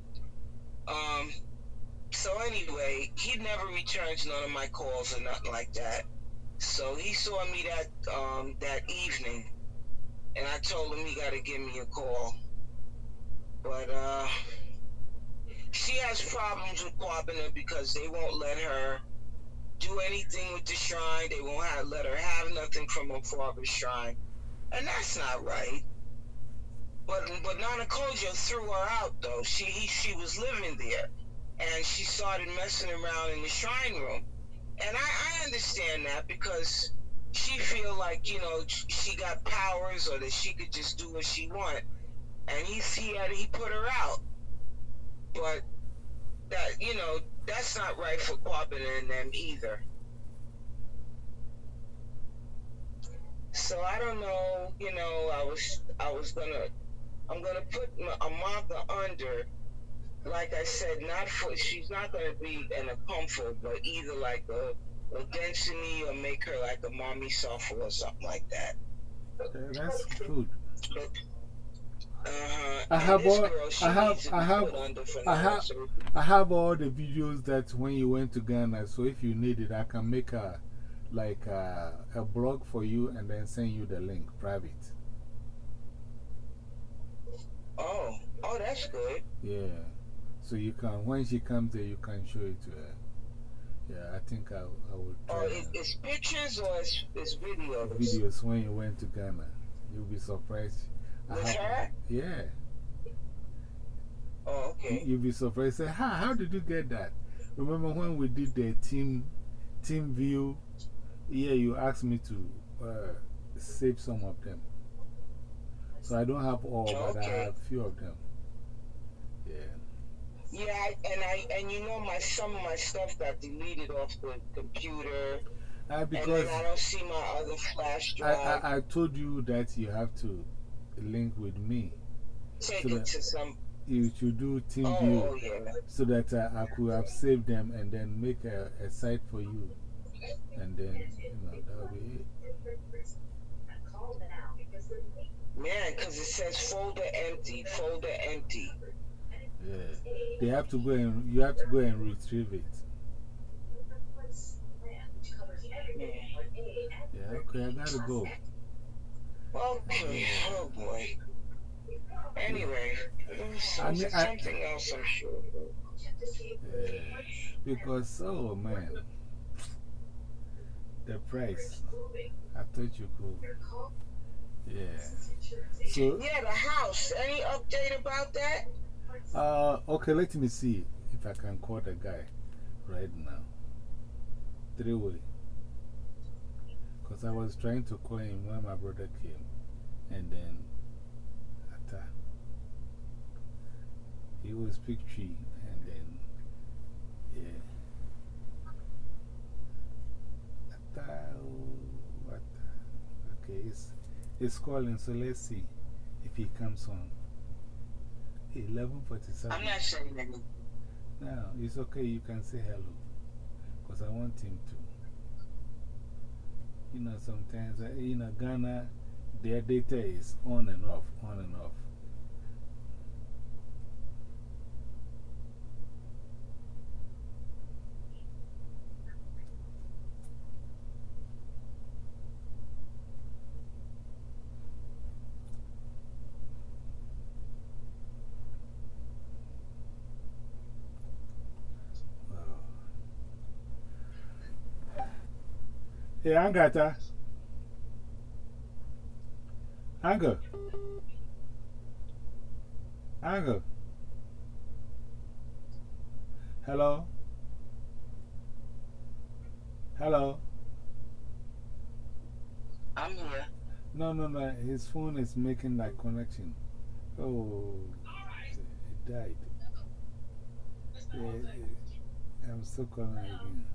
Um, so anyway, he never returns none of my calls or nothing like that. So he saw me that um, that evening, and I told him he got to give me a call. But uh, she has problems with Kwabena because they won't let her do anything with the shrine. They won't have, let her have nothing from her father's shrine, and that's not right. But but Nana Kojo threw her out though. She he, she was living there and she started messing around in the shrine room. And I, I understand that because she feel like, you know, she got powers or that she could just do what she want. And he, he had, he put her out. But that, you know, that's not right for Kwabena and them either. So I don't know, you know, I was, I was gonna, I'm gonna put a marker under like I said, not for she's not going to be in a comfort, but either like a, a density or make her like a mommy software or something like that. that's good. But, uh, I have all, I have, I have, I have, I have all the videos that when you went to Ghana. So if you need it, I can make a, like a, a blog for you and then send you the link private. Oh, oh, that's good. Yeah. So you can, when she comes there, you can show it to her. Yeah, I think I, I will try. Oh, it, it's pictures or it's, it's videos? Videos when you went to Ghana. You'll be surprised. With her? Yeah. Oh, okay. You'll be surprised. Say, how, how did you get that? Remember when we did the team, team view? Yeah, you asked me to uh, save some of them. So I don't have all, but I have a few of them. Yeah. And I and you know my some of my stuff got deleted off the computer. Uh, because I don't see my other flash drive. I, I, I, told you that you have to link with me. Take so it to some. You should do team oh, view yeah. so that uh, I could have saved them and then make a, a site for you. And then, you know, that'll be it. Man, because it says folder empty, folder empty. Yeah. They have to go and, you have to go and retrieve it. Yeah, okay, I gotta go. Okay, oh boy. Anyway, I mean, I, something else I'm sure. Yeah, because, oh man, the price. I thought you could. Yeah. So, yeah, the house. Any update about that? Uh, okay, let me see if I can call the guy right now. Three way. Because I was trying to call him when my brother came. And then, ata. He speak Twi. And then, yeah. Ata, oh. Okay, it's, it's calling, so let's see if he comes on. 1147. I'm not saying anything. No, it's okay. You can say hello. Because I want him to. You know, sometimes uh, in Ghana, their data is on and off, on and off. Hey, Angata. Anga. Anga. Hello? Hello? I'm here. No, no, no. His phone is making that connection. Oh, it died. Yeah. I'm still calling again.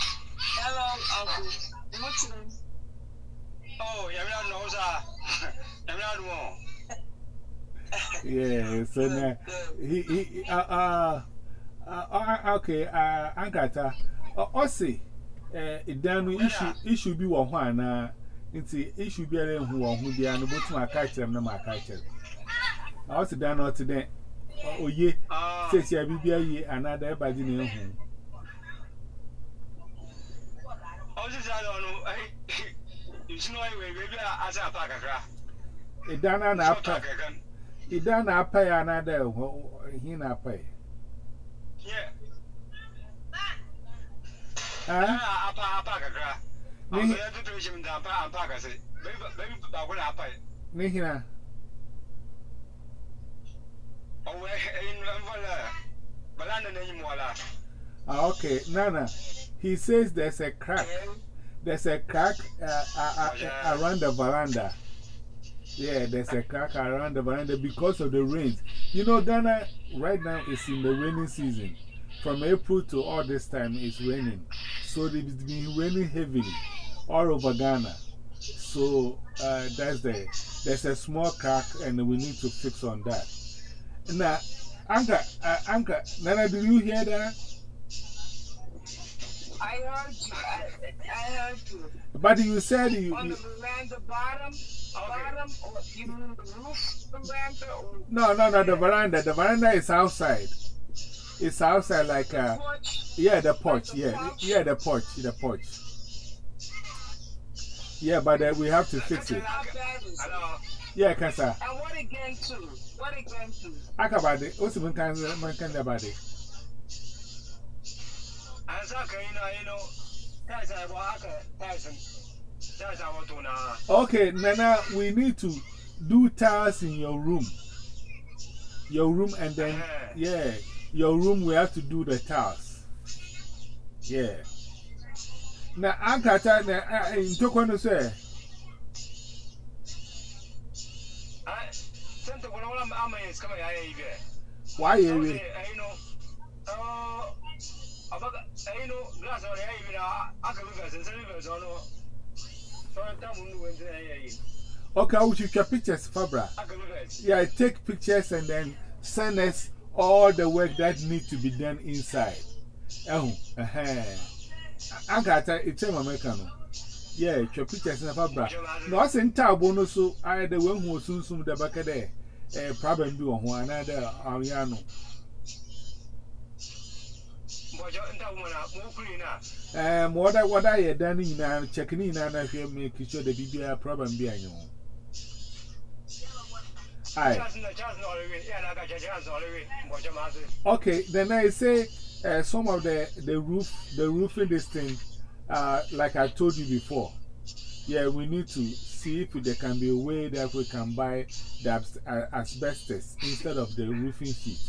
Yeah, so now he, he, uh, uh, uh, uh, okay, uh, Angata. Uh, Ossi, eh, Danu issue, issue be one uh, it's issue be a who one who be an about to my catcher and my catcher. I was done not today. Oh, ye, says ya be ye another body name home. Oh, this is I don't know. You know, I as a packer. A dana na apa, a dana pay another, he na pay. Yeah. Huh? Apa apa kakra. Ni- ya tu terus minta apa apa kasi. Baby baby aku nak apa? Nihina, Oh, eh in vala. Balanda na ni mwala. ah, okay, Nana, he says there's a crack. There's a crack uh, uh, uh, around the veranda. Yeah, there's a crack around the veranda because of the rains. You know, Ghana right now is in the rainy season. From April to all this time, it's raining. So it's been raining heavily all over Ghana. So uh, that's the, there's a small crack, and we need to fix on that. Now, Anka, uh, Anka, Nana, do you hear that? I heard you. I, I heard you. But you said you. On the bottom, bottom, you the or no, no, no, the veranda. The veranda is outside. It's outside, like, uh, yeah, the porch. Yeah, yeah, the porch. The porch. Yeah, but uh, we have to fix it. It? Yeah, Kasa. And what again too? What again too? Akabade, what's the man kind of body? Okay, Nana, we need to do tiles in your room. Your room, and then, yeah, your room, we have to do the tiles. Yeah. Now, Ankata, in Tokono, sir. Why are you? Okay, I will your pictures, Fabra. Yeah, take pictures and then send us all the work that needs to be done inside. Oh, uh huh. Ankata, it's a. Yeah, your pictures Fabra. No, I sent Tabono, so I the one who soon soon the back there. A problem do on one another, Ariano. Um, what I what I had done in now, checking in and I feel making sure the BBI problem be on you. Aye. Okay, then I say uh, some of the, the roof, the roofing this thing, uh, like I told you before. Yeah, we need to see if there can be a way that we can buy the uh, asbestos instead of the roofing sheet.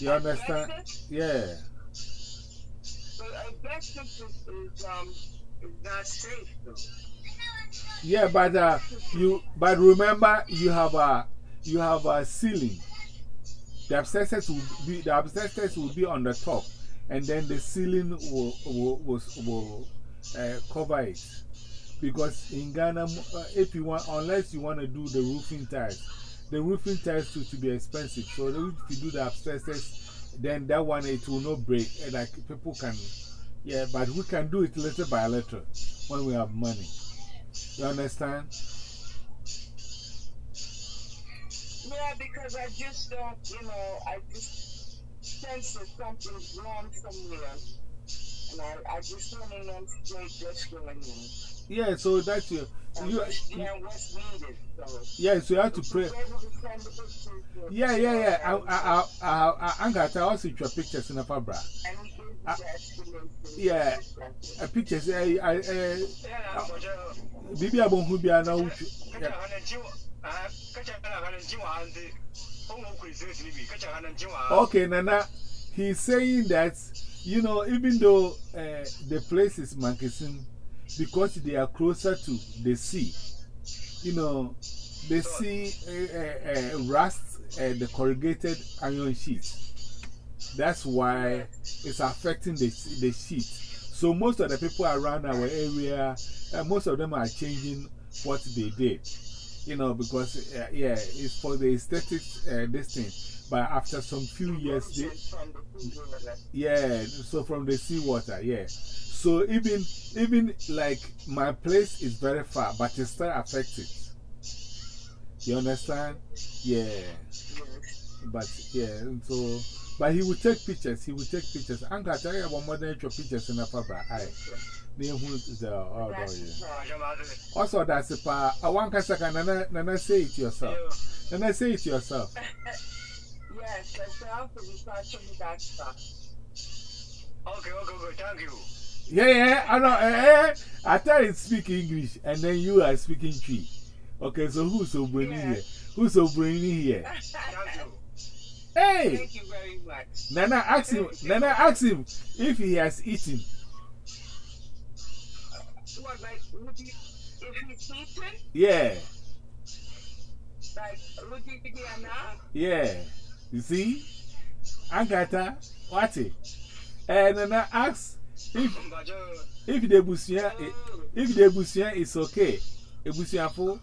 You understand? Yeah. But is, is, um, is not safe, though. Yeah, but uh, you, but remember, you have a, you have a ceiling. The asbestos will be, the asbestos will be on the top, and then the ceiling will, will, will, will uh, cover it. Because in Ghana, uh, if you want, unless you want to do the roofing tiles, the roofing tiles too to be expensive. So if you do the asbestos, then that one it will not break. And like people can, yeah, but we can do it little by little when we have money. You understand? Yeah, because I just don't, you know, I just sense that something's wrong somewhere. And I, I just want to know straight what's going on. Yeah, so that's your. You, yeah. So, you have to pray. Yeah, yeah, yeah. I, I, I, I, I to also your pictures in a fabra. Yeah. A pictures, I, I, uh, Bibi Abon who be an old. Okay, Nana, he's saying that, you know, even though uh, the place is Mankesim, because they are closer to the sea, you know, the sea uh, uh, rusts uh, the corrugated iron sheet. That's why it's affecting the, the sheet. So most of the people around our area, most of them are changing what they did. You know, because, yeah, it's for the aesthetics, uh, this thing. But after some few years, they, From the seawater. yeah, so from the seawater, yeah. So even, even like my place is very far, but it's still affected. You understand? Yeah. But yeah, and so, but he will take pictures, he will take pictures. Uncle, I tell you one more than your pictures in a papa. I, near who is the, oh, That's yeah. the problem. Also, that's a pa, I want to second, Nana, Nana, say it yourself. Nana, say it yourself. Yes, that's the answer. We start to do that stuff. Okay, okay, okay, thank you. Yeah, yeah, I know. Eh, eh, I thought you speak English and then you are speaking Tree. Okay, so who's so brainy Yeah. here? Who's so brainy here? Hey! Thank you very much. Nana, ask him, Nana, ask him if he has eaten. What, like, would you, if he's eating, Yeah, like, would you be there now? yeah. You see? Agatha, what it? And Nana asks if, Mbajo, if the busia, Oh, if the busia is okay. A busia full?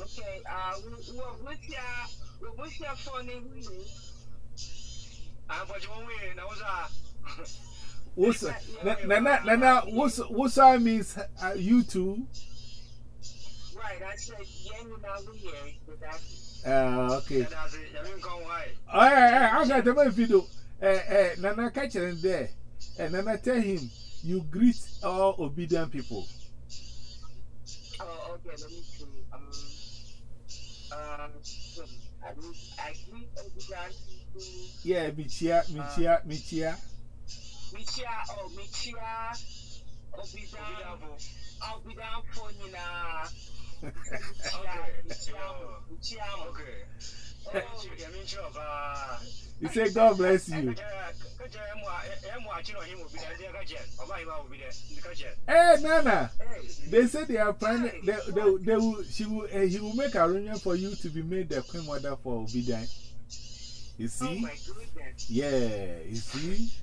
okay, uh, we- we- what's your, what's your phone name? Who is? I'm for you one way, now was a. What's, Nana, Nana, what's, what's I means uh, you two? Right, I said, yeah, you know, who is, but that's, Uh, okay. That's it, you didn't come why. Oh, yeah, yeah, I got the video. Eh, eh, Nana catch him there. And Nana tell him, you greet all obedient people. oh, okay, let me see. Um, um, I read, I read Obidan people. Yeah, Michia, Michia, Michia. Michia, oh, Michia, Obidan, Obidan Fonina. Okay. Okay. Mean sure, uh. He said, God bless you. Hey, Nana, they said they are planning, they, they, they will, she will, eh, he will make arrangement for you to be made the queen mother for obedient. You Oh see? Yeah, you see?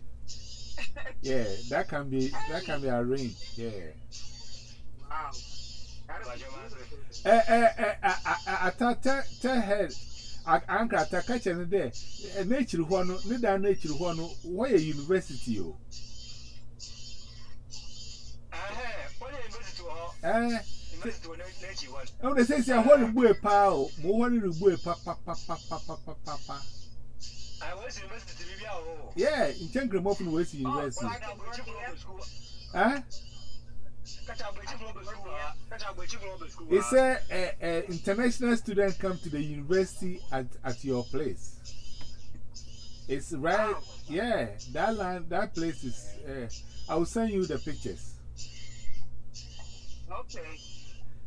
Yeah, that can be, that can be arranged. Yeah. Wow. Eh, eh, eh, I, I, I, I tell, tell her, I, Uncle, I catch her there. Nature one, neither nature one, why a university? Oh, eh, oh, they say, I want to go a pal, more want to go a papa, papa, papa, papa, papa. Yeah, in Chankram Open West University. Oh, It said an international student come to the university at, at your place. It's right, yeah, that land, that place is. Uh, I will send you the pictures. Okay.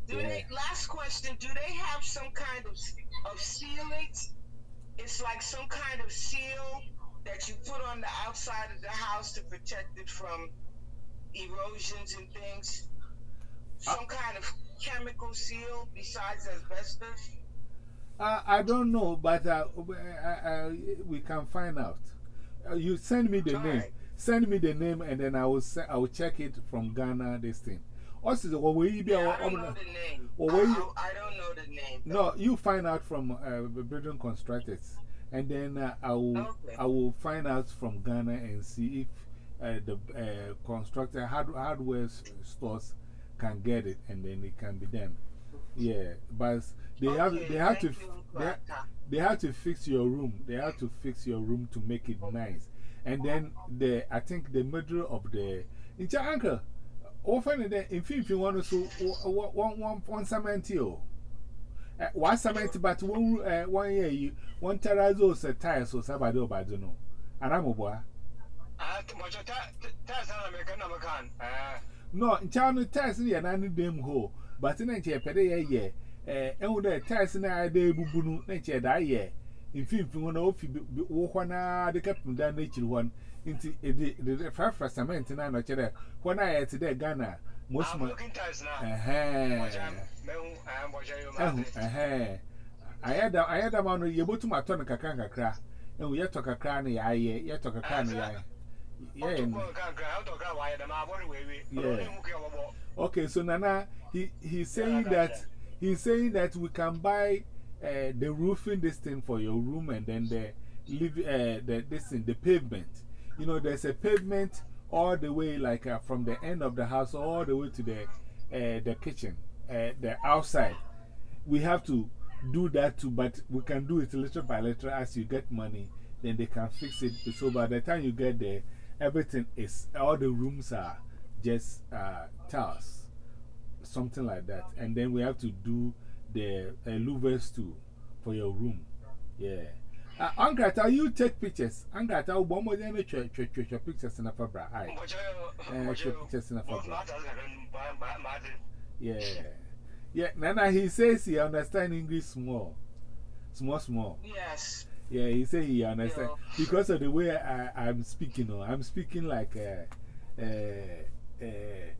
Do yeah. they, last question, do they have some kind of, of sealings? It's like some kind of seal that you put on the outside of the house to protect it from erosions and things? Some kind of chemical seal besides asbestos? Uh, I don't know, but uh, we can find out. Uh, you send me the All name. Right. Send me the name and then I will, I will check it from Ghana, this thing. Also, what will you be? Yeah, I don't know the name. I, don't know the name. No, you find out from uh, building constructors. And then uh, I, will, I will find out from Ghana and see if uh, the uh, constructor hard, hardware stores can get it and then it can be done. Yeah, but they have, they have to, they, they have to fix your room. They have to fix your room to make it nice. And then the, I think the middle of the, in your uncle, often if you want to, one, one, one cement here. One cement, but one, one year, one terrazzo is a tire, so somebody over, I don't know. And I'm a boy. No, in China, tires in the name hole, but in a chair, pede ye, eh, and the in a day, boo, nature, die ye. In film, when off you walk one, the captain, that nature one, into the first cement, and sure when I had today, Ghana. Most of my. I had a man, you go to my tongue, Kakanga crack, and we had to a cranny, I yet took a cranny. Yeah. Okay, so Nana, he, he's saying that he's saying that we can buy uh, the roofing this thing for your room and then the, live, uh, the, this thing, the pavement. You know, there's a pavement all the way, like uh, from the end of the house all the way to the, uh, the kitchen, uh, the outside. We have to do that too, but we can do it little by little as you get money. Then they can fix it. So by the time you get there, everything is, all the rooms are just uh, tiles, something like that. And then we have to do the uh, louvers too for your room. Yeah. Uh, Angata, you take pictures. Angata, one more a pictures in a fabra. I pictures in a fabra. Yeah. Yeah, Nana, he says he understands English small. Small, small. Yes. Yeah, he said he understands. Because of the way I, I'm speaking, oh, I'm speaking like a, a, a,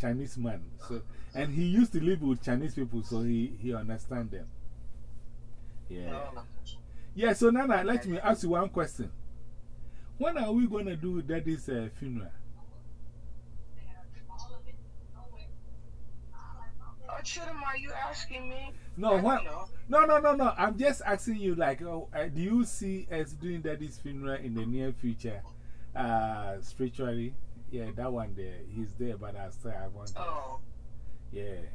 Chinese man. So, and he used to live with Chinese people, so he, he understands them. Yeah. Yeah, so Nana, let me ask you one question. When are we going to do daddy's uh, funeral? Chidam, are you asking me? No, what? No, no, no, no. I'm just asking you, like, oh, uh, do you see us doing daddy's funeral in the near future? Uh, spiritually? Yeah, that one there. He's there, but I still I want Oh. Yeah.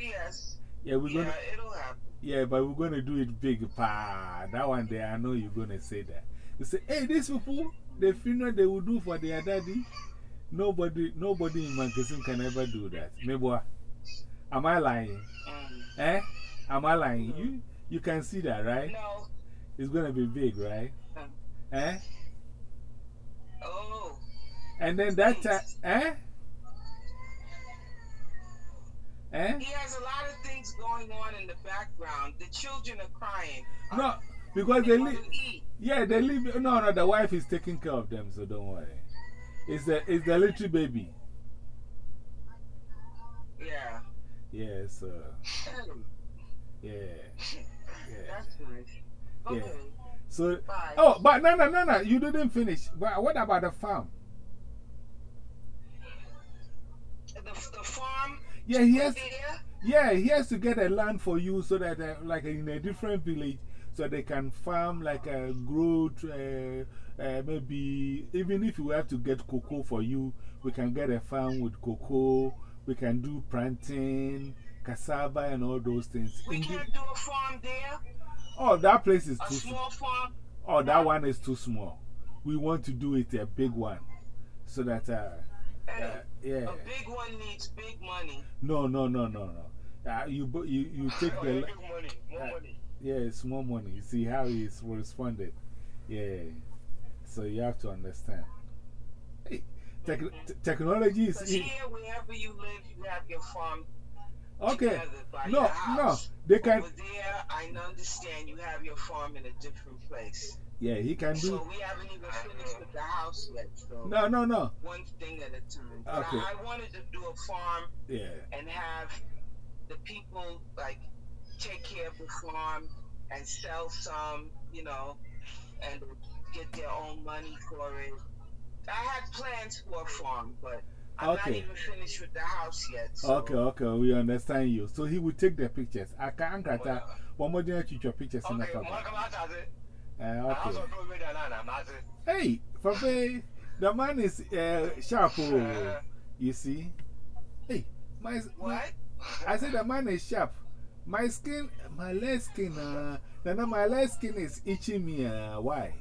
Yes. Yeah, we're yeah, gonna, it'll happen. Yeah, but we're going to do it big. Pa. That one there, I know you're going to say that. You say, hey, these people, the funeral they will do for their daddy, nobody, nobody in Mankesim can ever do that. Maybe. Am I lying? Mm. Eh? Am I lying? You, you can see that, right? No. It's going to be big, right? Mm. Eh? Oh. And then that time, eh? Eh? He has a lot of things going on in the background. The children are crying. No, because they, they live. Yeah, they live. No, no, the wife is taking care of them, so don't worry. It's the, it's the little baby. Yeah. Yeah, so. Yeah. yeah. That's nice. Okay. Yeah. So, Bye. oh, but no, no, no, no, you didn't finish. But what about the farm? The, the farm? Yeah, he has, yeah, he has to get a land for you so that, uh, like in a different village, so they can farm, like a grow, uh, uh, maybe even if we have to get cocoa for you, we can get a farm with cocoa we can do planting, cassava, and all those things. We can't do a farm there. Oh, that place is a too small farm. Oh, that one is too small. We want to do it a big one so that uh, uh, Yeah. A big one needs big money. No, no, no, no, no. Uh, you, you, you take Oh, the. big money, more Uh, money. Yeah, it's more money. You see how he's responded. Yeah. So you have to understand. Tech technology is. Here, wherever you live, you have your farm Okay. No, no. They can. Over there, I understand you have your farm in a different place. Yeah, he can So do. we haven't even finished with the house yet. So No, no, no. one thing at a time. Okay. I, I wanted to do a farm Yeah. and have the people like take care of the farm and sell some, you know, and get their own money for it. I had plans for a farm, but I'm Okay. not even finished with the house yet. So Okay, okay, we understand you. So he will take the pictures. I can't get that. One more day, you your pictures in the Okay, out of it. Uh, I okay. Hey, Fafe, the man is uh, sharp. Oh, you see? Hey, my, what? I said the man is sharp. My skin, my left skin, uh, now my left skin is itching me. Uh, why?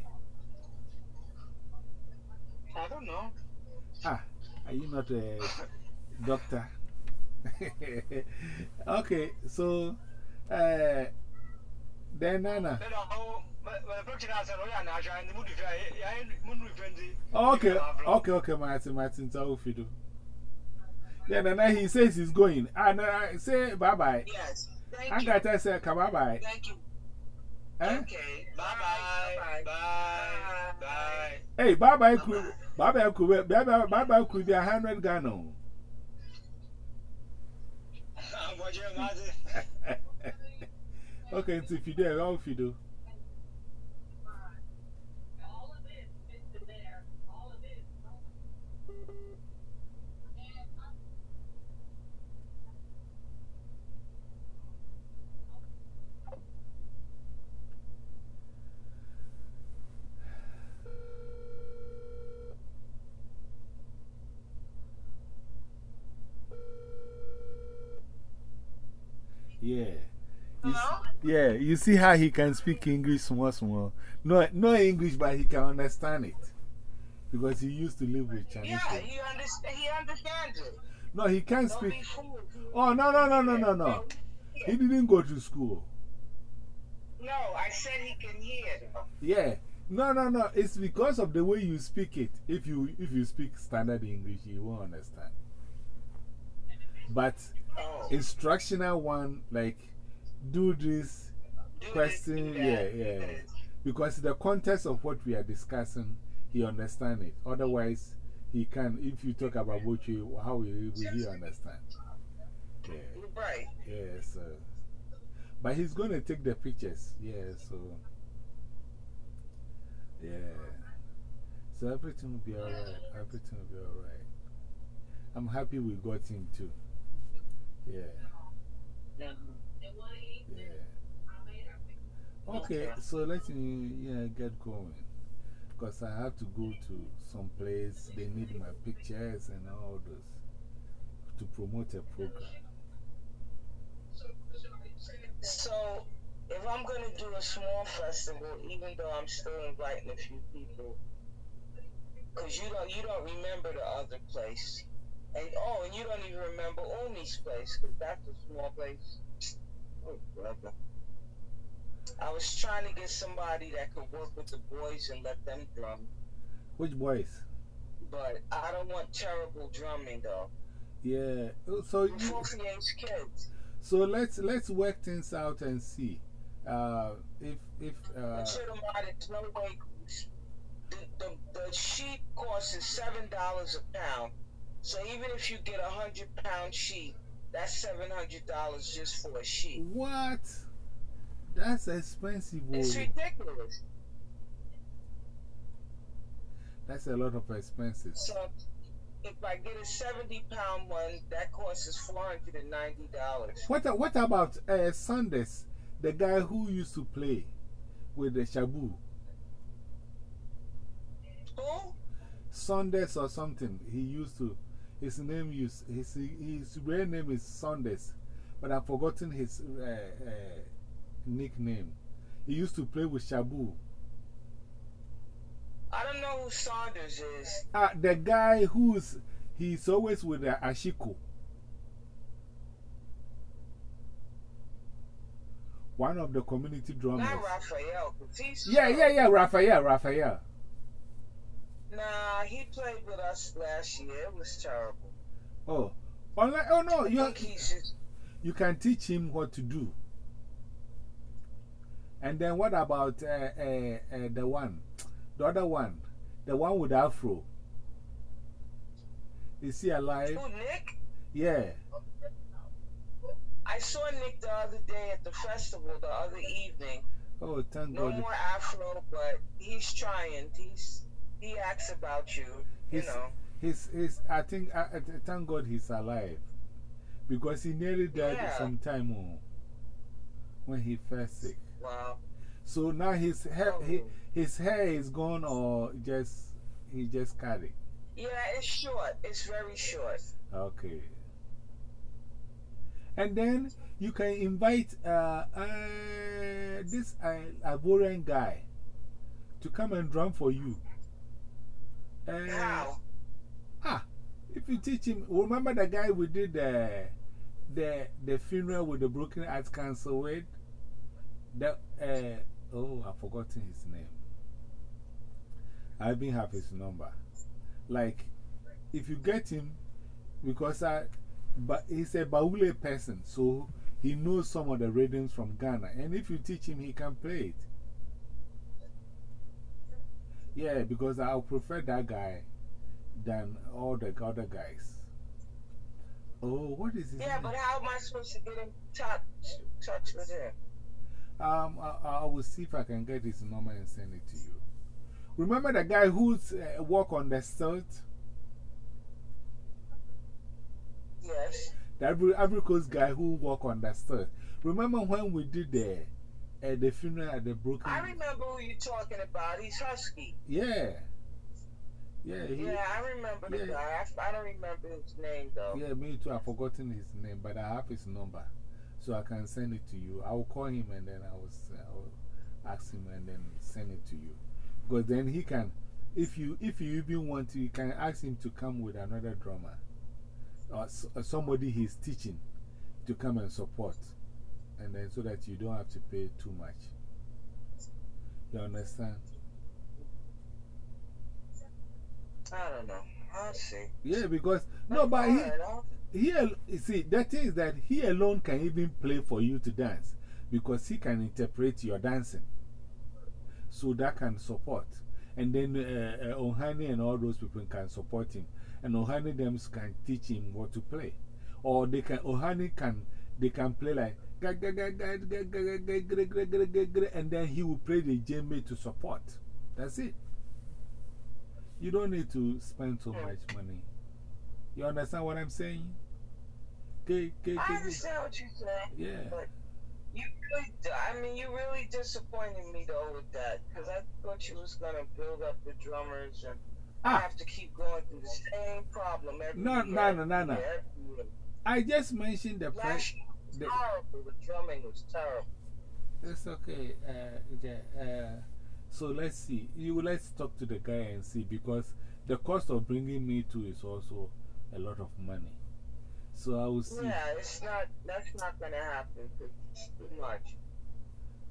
I don't know. Ah, are you not a doctor? okay, so, uh, then Nana. Said. Okay, okay, okay, Martin, Martin, so if you do. Yeah, then uh, he says he's going. And I say bye bye. Yes. Thank And you. that I say, come bye bye. Thank you. Eh? Okay. Bye bye. Bye. Bye. Hey, bye bye, crew. Bye bye, crew. Bye bye, bye bye, crew. Be a hundred Ghana. Okay, so if you do, how if you Yeah. You yeah, you see how he can speak English small, small. No, no English, but he can understand it. Because he used to live with Chinese Yeah, people. he, understand, he understands it. No, he can't Don't speak. Oh, no, no, no, no, no, no. He didn't go to school. No, I said he can hear. Yeah. No, no, no. It's because of the way you speak it. If you, if you speak standard English, he won't understand. But Oh. instructional one, like, do this Do this, question, do yeah, yeah. this. Because the context of what we are discussing, he understand it. Otherwise, he can, if you talk about what you, how will he, will he understand? Yeah, Right. yeah, so. But he's going to take the pictures, yeah, so. Yeah. So everything will be alright. Everything will be alright. I'm happy we got him too. Yeah, yeah. Okay, so let me yeah, get going. Because I have to go to some place, they need my pictures and all those to promote a program. So, if I'm going to do a small festival, even though I'm still inviting a few people, because you don't, you don't remember the other place. And oh, and you don't even remember Umi's place, because that's a small place. Oh, brother. I was trying to get somebody that could work with the boys and let them drum. Which boys? But I don't want terrible drumming, though. Yeah, oh, so, you, kids. so let's, let's work things out and see. Uh, if, if, uh, Consider mine, it's no way. The, the, the sheet cost is seven dollars a pound. So even if you get a hundred pound sheet, that's seven hundred dollars just for a sheet. what? That's expensive. It's oh. ridiculous. That's a lot of expenses. So if I get a seventy pound one, that cost is four hundred and ninety dollars. What, what about uh, Sanders, the guy who used to play with the Shabu? Who? Saunders or something. He used to, his name used, his, his real name is Saunders, but I've forgotten his uh, uh, nickname. He used to play with Shabu. I don't know who Saunders is. Ah, the guy who's, he's always with the Ashiko. One of the community drummers. Not Raphael. Yeah, yeah, yeah, Raphael, Raphael. Nah, he played with us last year. It was terrible. Oh, Unlike, oh no, you, he's just. you can teach him what to do. And then what about uh, uh, uh, the one, the other one, the one with Afro? Is he alive? Who, Nick? Yeah. I saw Nick the other day at the festival, the other evening. Oh, thank No God. more Afro, but he's trying. He's He asks about you, you He's- know. He's, he's, I think, I, I thank God he's alive. Because he nearly died Yeah. some time oh, when he fell sick. Wow. So now his hair, he, his hair is gone or just, he just cut it. Yeah, it's short. It's very short. Okay. And then you can invite uh, uh, this uh, Ivorian guy to come and drum for you. Ah, if you teach him, remember the guy we did the, the, the funeral with the Brooklyn Arts Council with? Uh, oh, I've forgotten his name. I even have his number. Like, if you get him, because I, but he's a Baule person, so he knows some of the rhythms from Ghana. And if you teach him, he can play it. Yeah, because I'll prefer that guy than all the other guys. Oh, what is his Yeah, name? but how am I supposed to get in touch, touch with him? Um, I, I will see if I can get his number and send it to you. Remember the guy who's uh, walk on the stilt? Yes. The Coast guy who walk on the stilt. Remember when we did the, uh, the funeral at the Brooklyn? I remember who you're talking about. He's Husky. Yeah. Yeah, he, Yeah, I remember the yeah. guy. I, I don't remember his name, though. yeah, me too. I've forgotten his name, but I have his number. So I can send it to you. I will call him and then I will, I will ask him and then send it to you. Because then he can, if you, if you even want to, you can ask him to come with another drummer or, or somebody he's teaching to come and support. And then so that you don't have to pay too much. You understand? I don't know. I'll see. Yeah, because, no, but he, he, you see, the thing is that he alone can even play for you to dance because he can interpret your dancing. So that can support. And then uh, uh, Ohani and all those people can support him. And Ohani them can teach him what to play. Or they can, Ohani can, they can play like, and then he will play the GMA to support. That's it. You don't need to spend so much money. You understand what I'm saying? K, K, K, I understand what you're saying. Yeah. But you really, I mean, you really disappointed me though with that because I thought you was gonna build up the drummers and ah. have to keep going through the same problem every no, year. No, no, no, no. I just mentioned the price. The- horrible. The drumming was terrible. It's okay. Uh, yeah, uh, so let's see. You, let's talk to the guy and see because the cost of bringing me to is also a lot of money. So I will see. Yeah, it's not. That's not gonna happen. It's too much.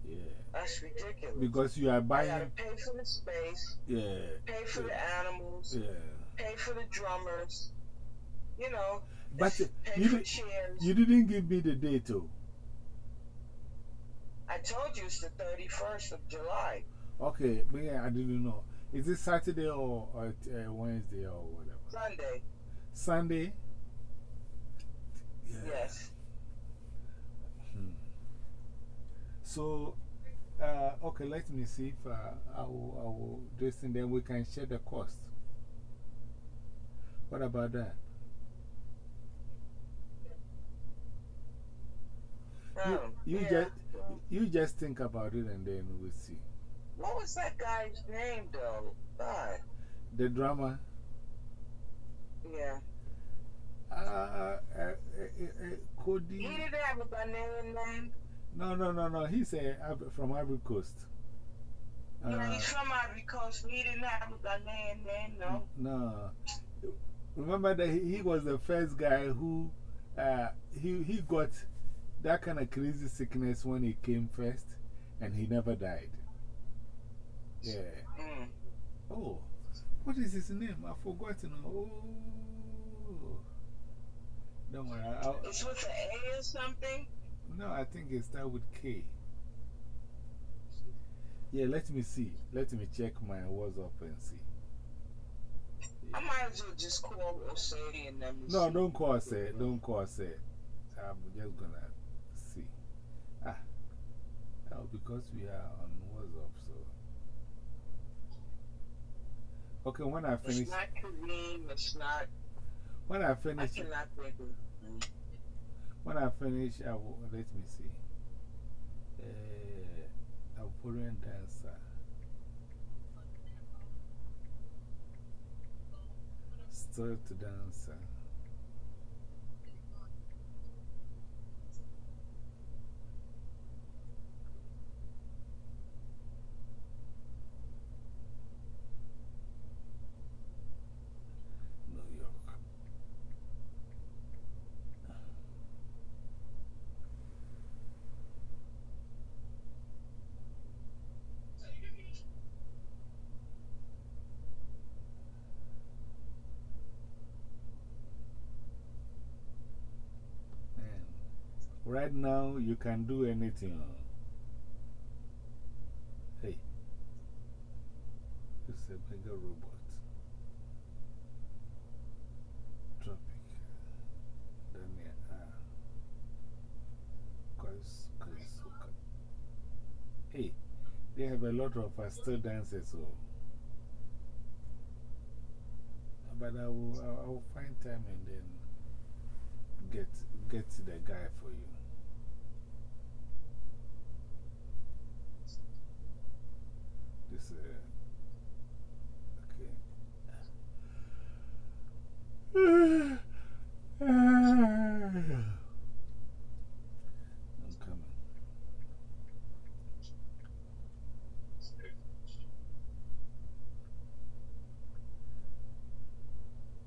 Yeah. That's ridiculous. Because you are I gotta pay for the space, Yeah. pay for the animals, Yeah. pay for the drummers. You know, But you, chairs. you didn't give me the date, oh. I told you it's the 31st of July. Okay, but yeah, I didn't know. Is it Saturday or, or uh, Wednesday or whatever? Sunday. Sunday? Yeah. Yes. Hmm. So, uh, okay, let me see if uh, I, will, I will do this and then we can share the cost. What about that? You, you, yeah, just, you just think about it and then we'll see. what was that guy's name, though? God. The drama. Yeah. Uh, uh, uh, uh, uh, Cody. He didn't have a Ghanaian name. No, no, no, no. He's a, Iv- from Ivory Coast. yeah, Uh, he's from Ivory Coast. He didn't have a Ghanaian name, no. No. Remember that he, he was the first guy who uh, he, he got that kind of crazy sickness when he came first, and he never died. Yeah. Mm. Oh, what is his name? I've forgotten. Oh. Don't worry. I'll, It's with an A or something? no, I think it starts with K. Yeah, let me see. Let me check my WhatsApp and see. I might as well just call Osei and them. No, don't call it. Don't call it. I'm just gonna. Ah, oh, because we are on WhatsApp, so. Okay, when I finish, It's not Kareem, it's not. when I I finish, cannot think of mm. when I finish, I will, let me see. Uh, I'll put in dancer. Still to dancer. Right now you can do anything. Hey, it's a bigger robot. Tropic. Daniel. Ah. Cause, cause, okay. hey, they have a lot of uh, still dancers. So. But I will, I will find time and then get, get the guy for you. This, uh, okay. I'm coming.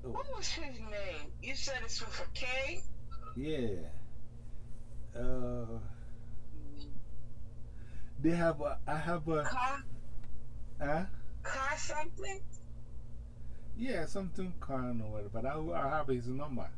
Oh, What was his name? You said it's with a K? yeah. Uh, they have a, I have a, Ka, huh? Ka something? Yeah, something can or whatever, but I, I have his number.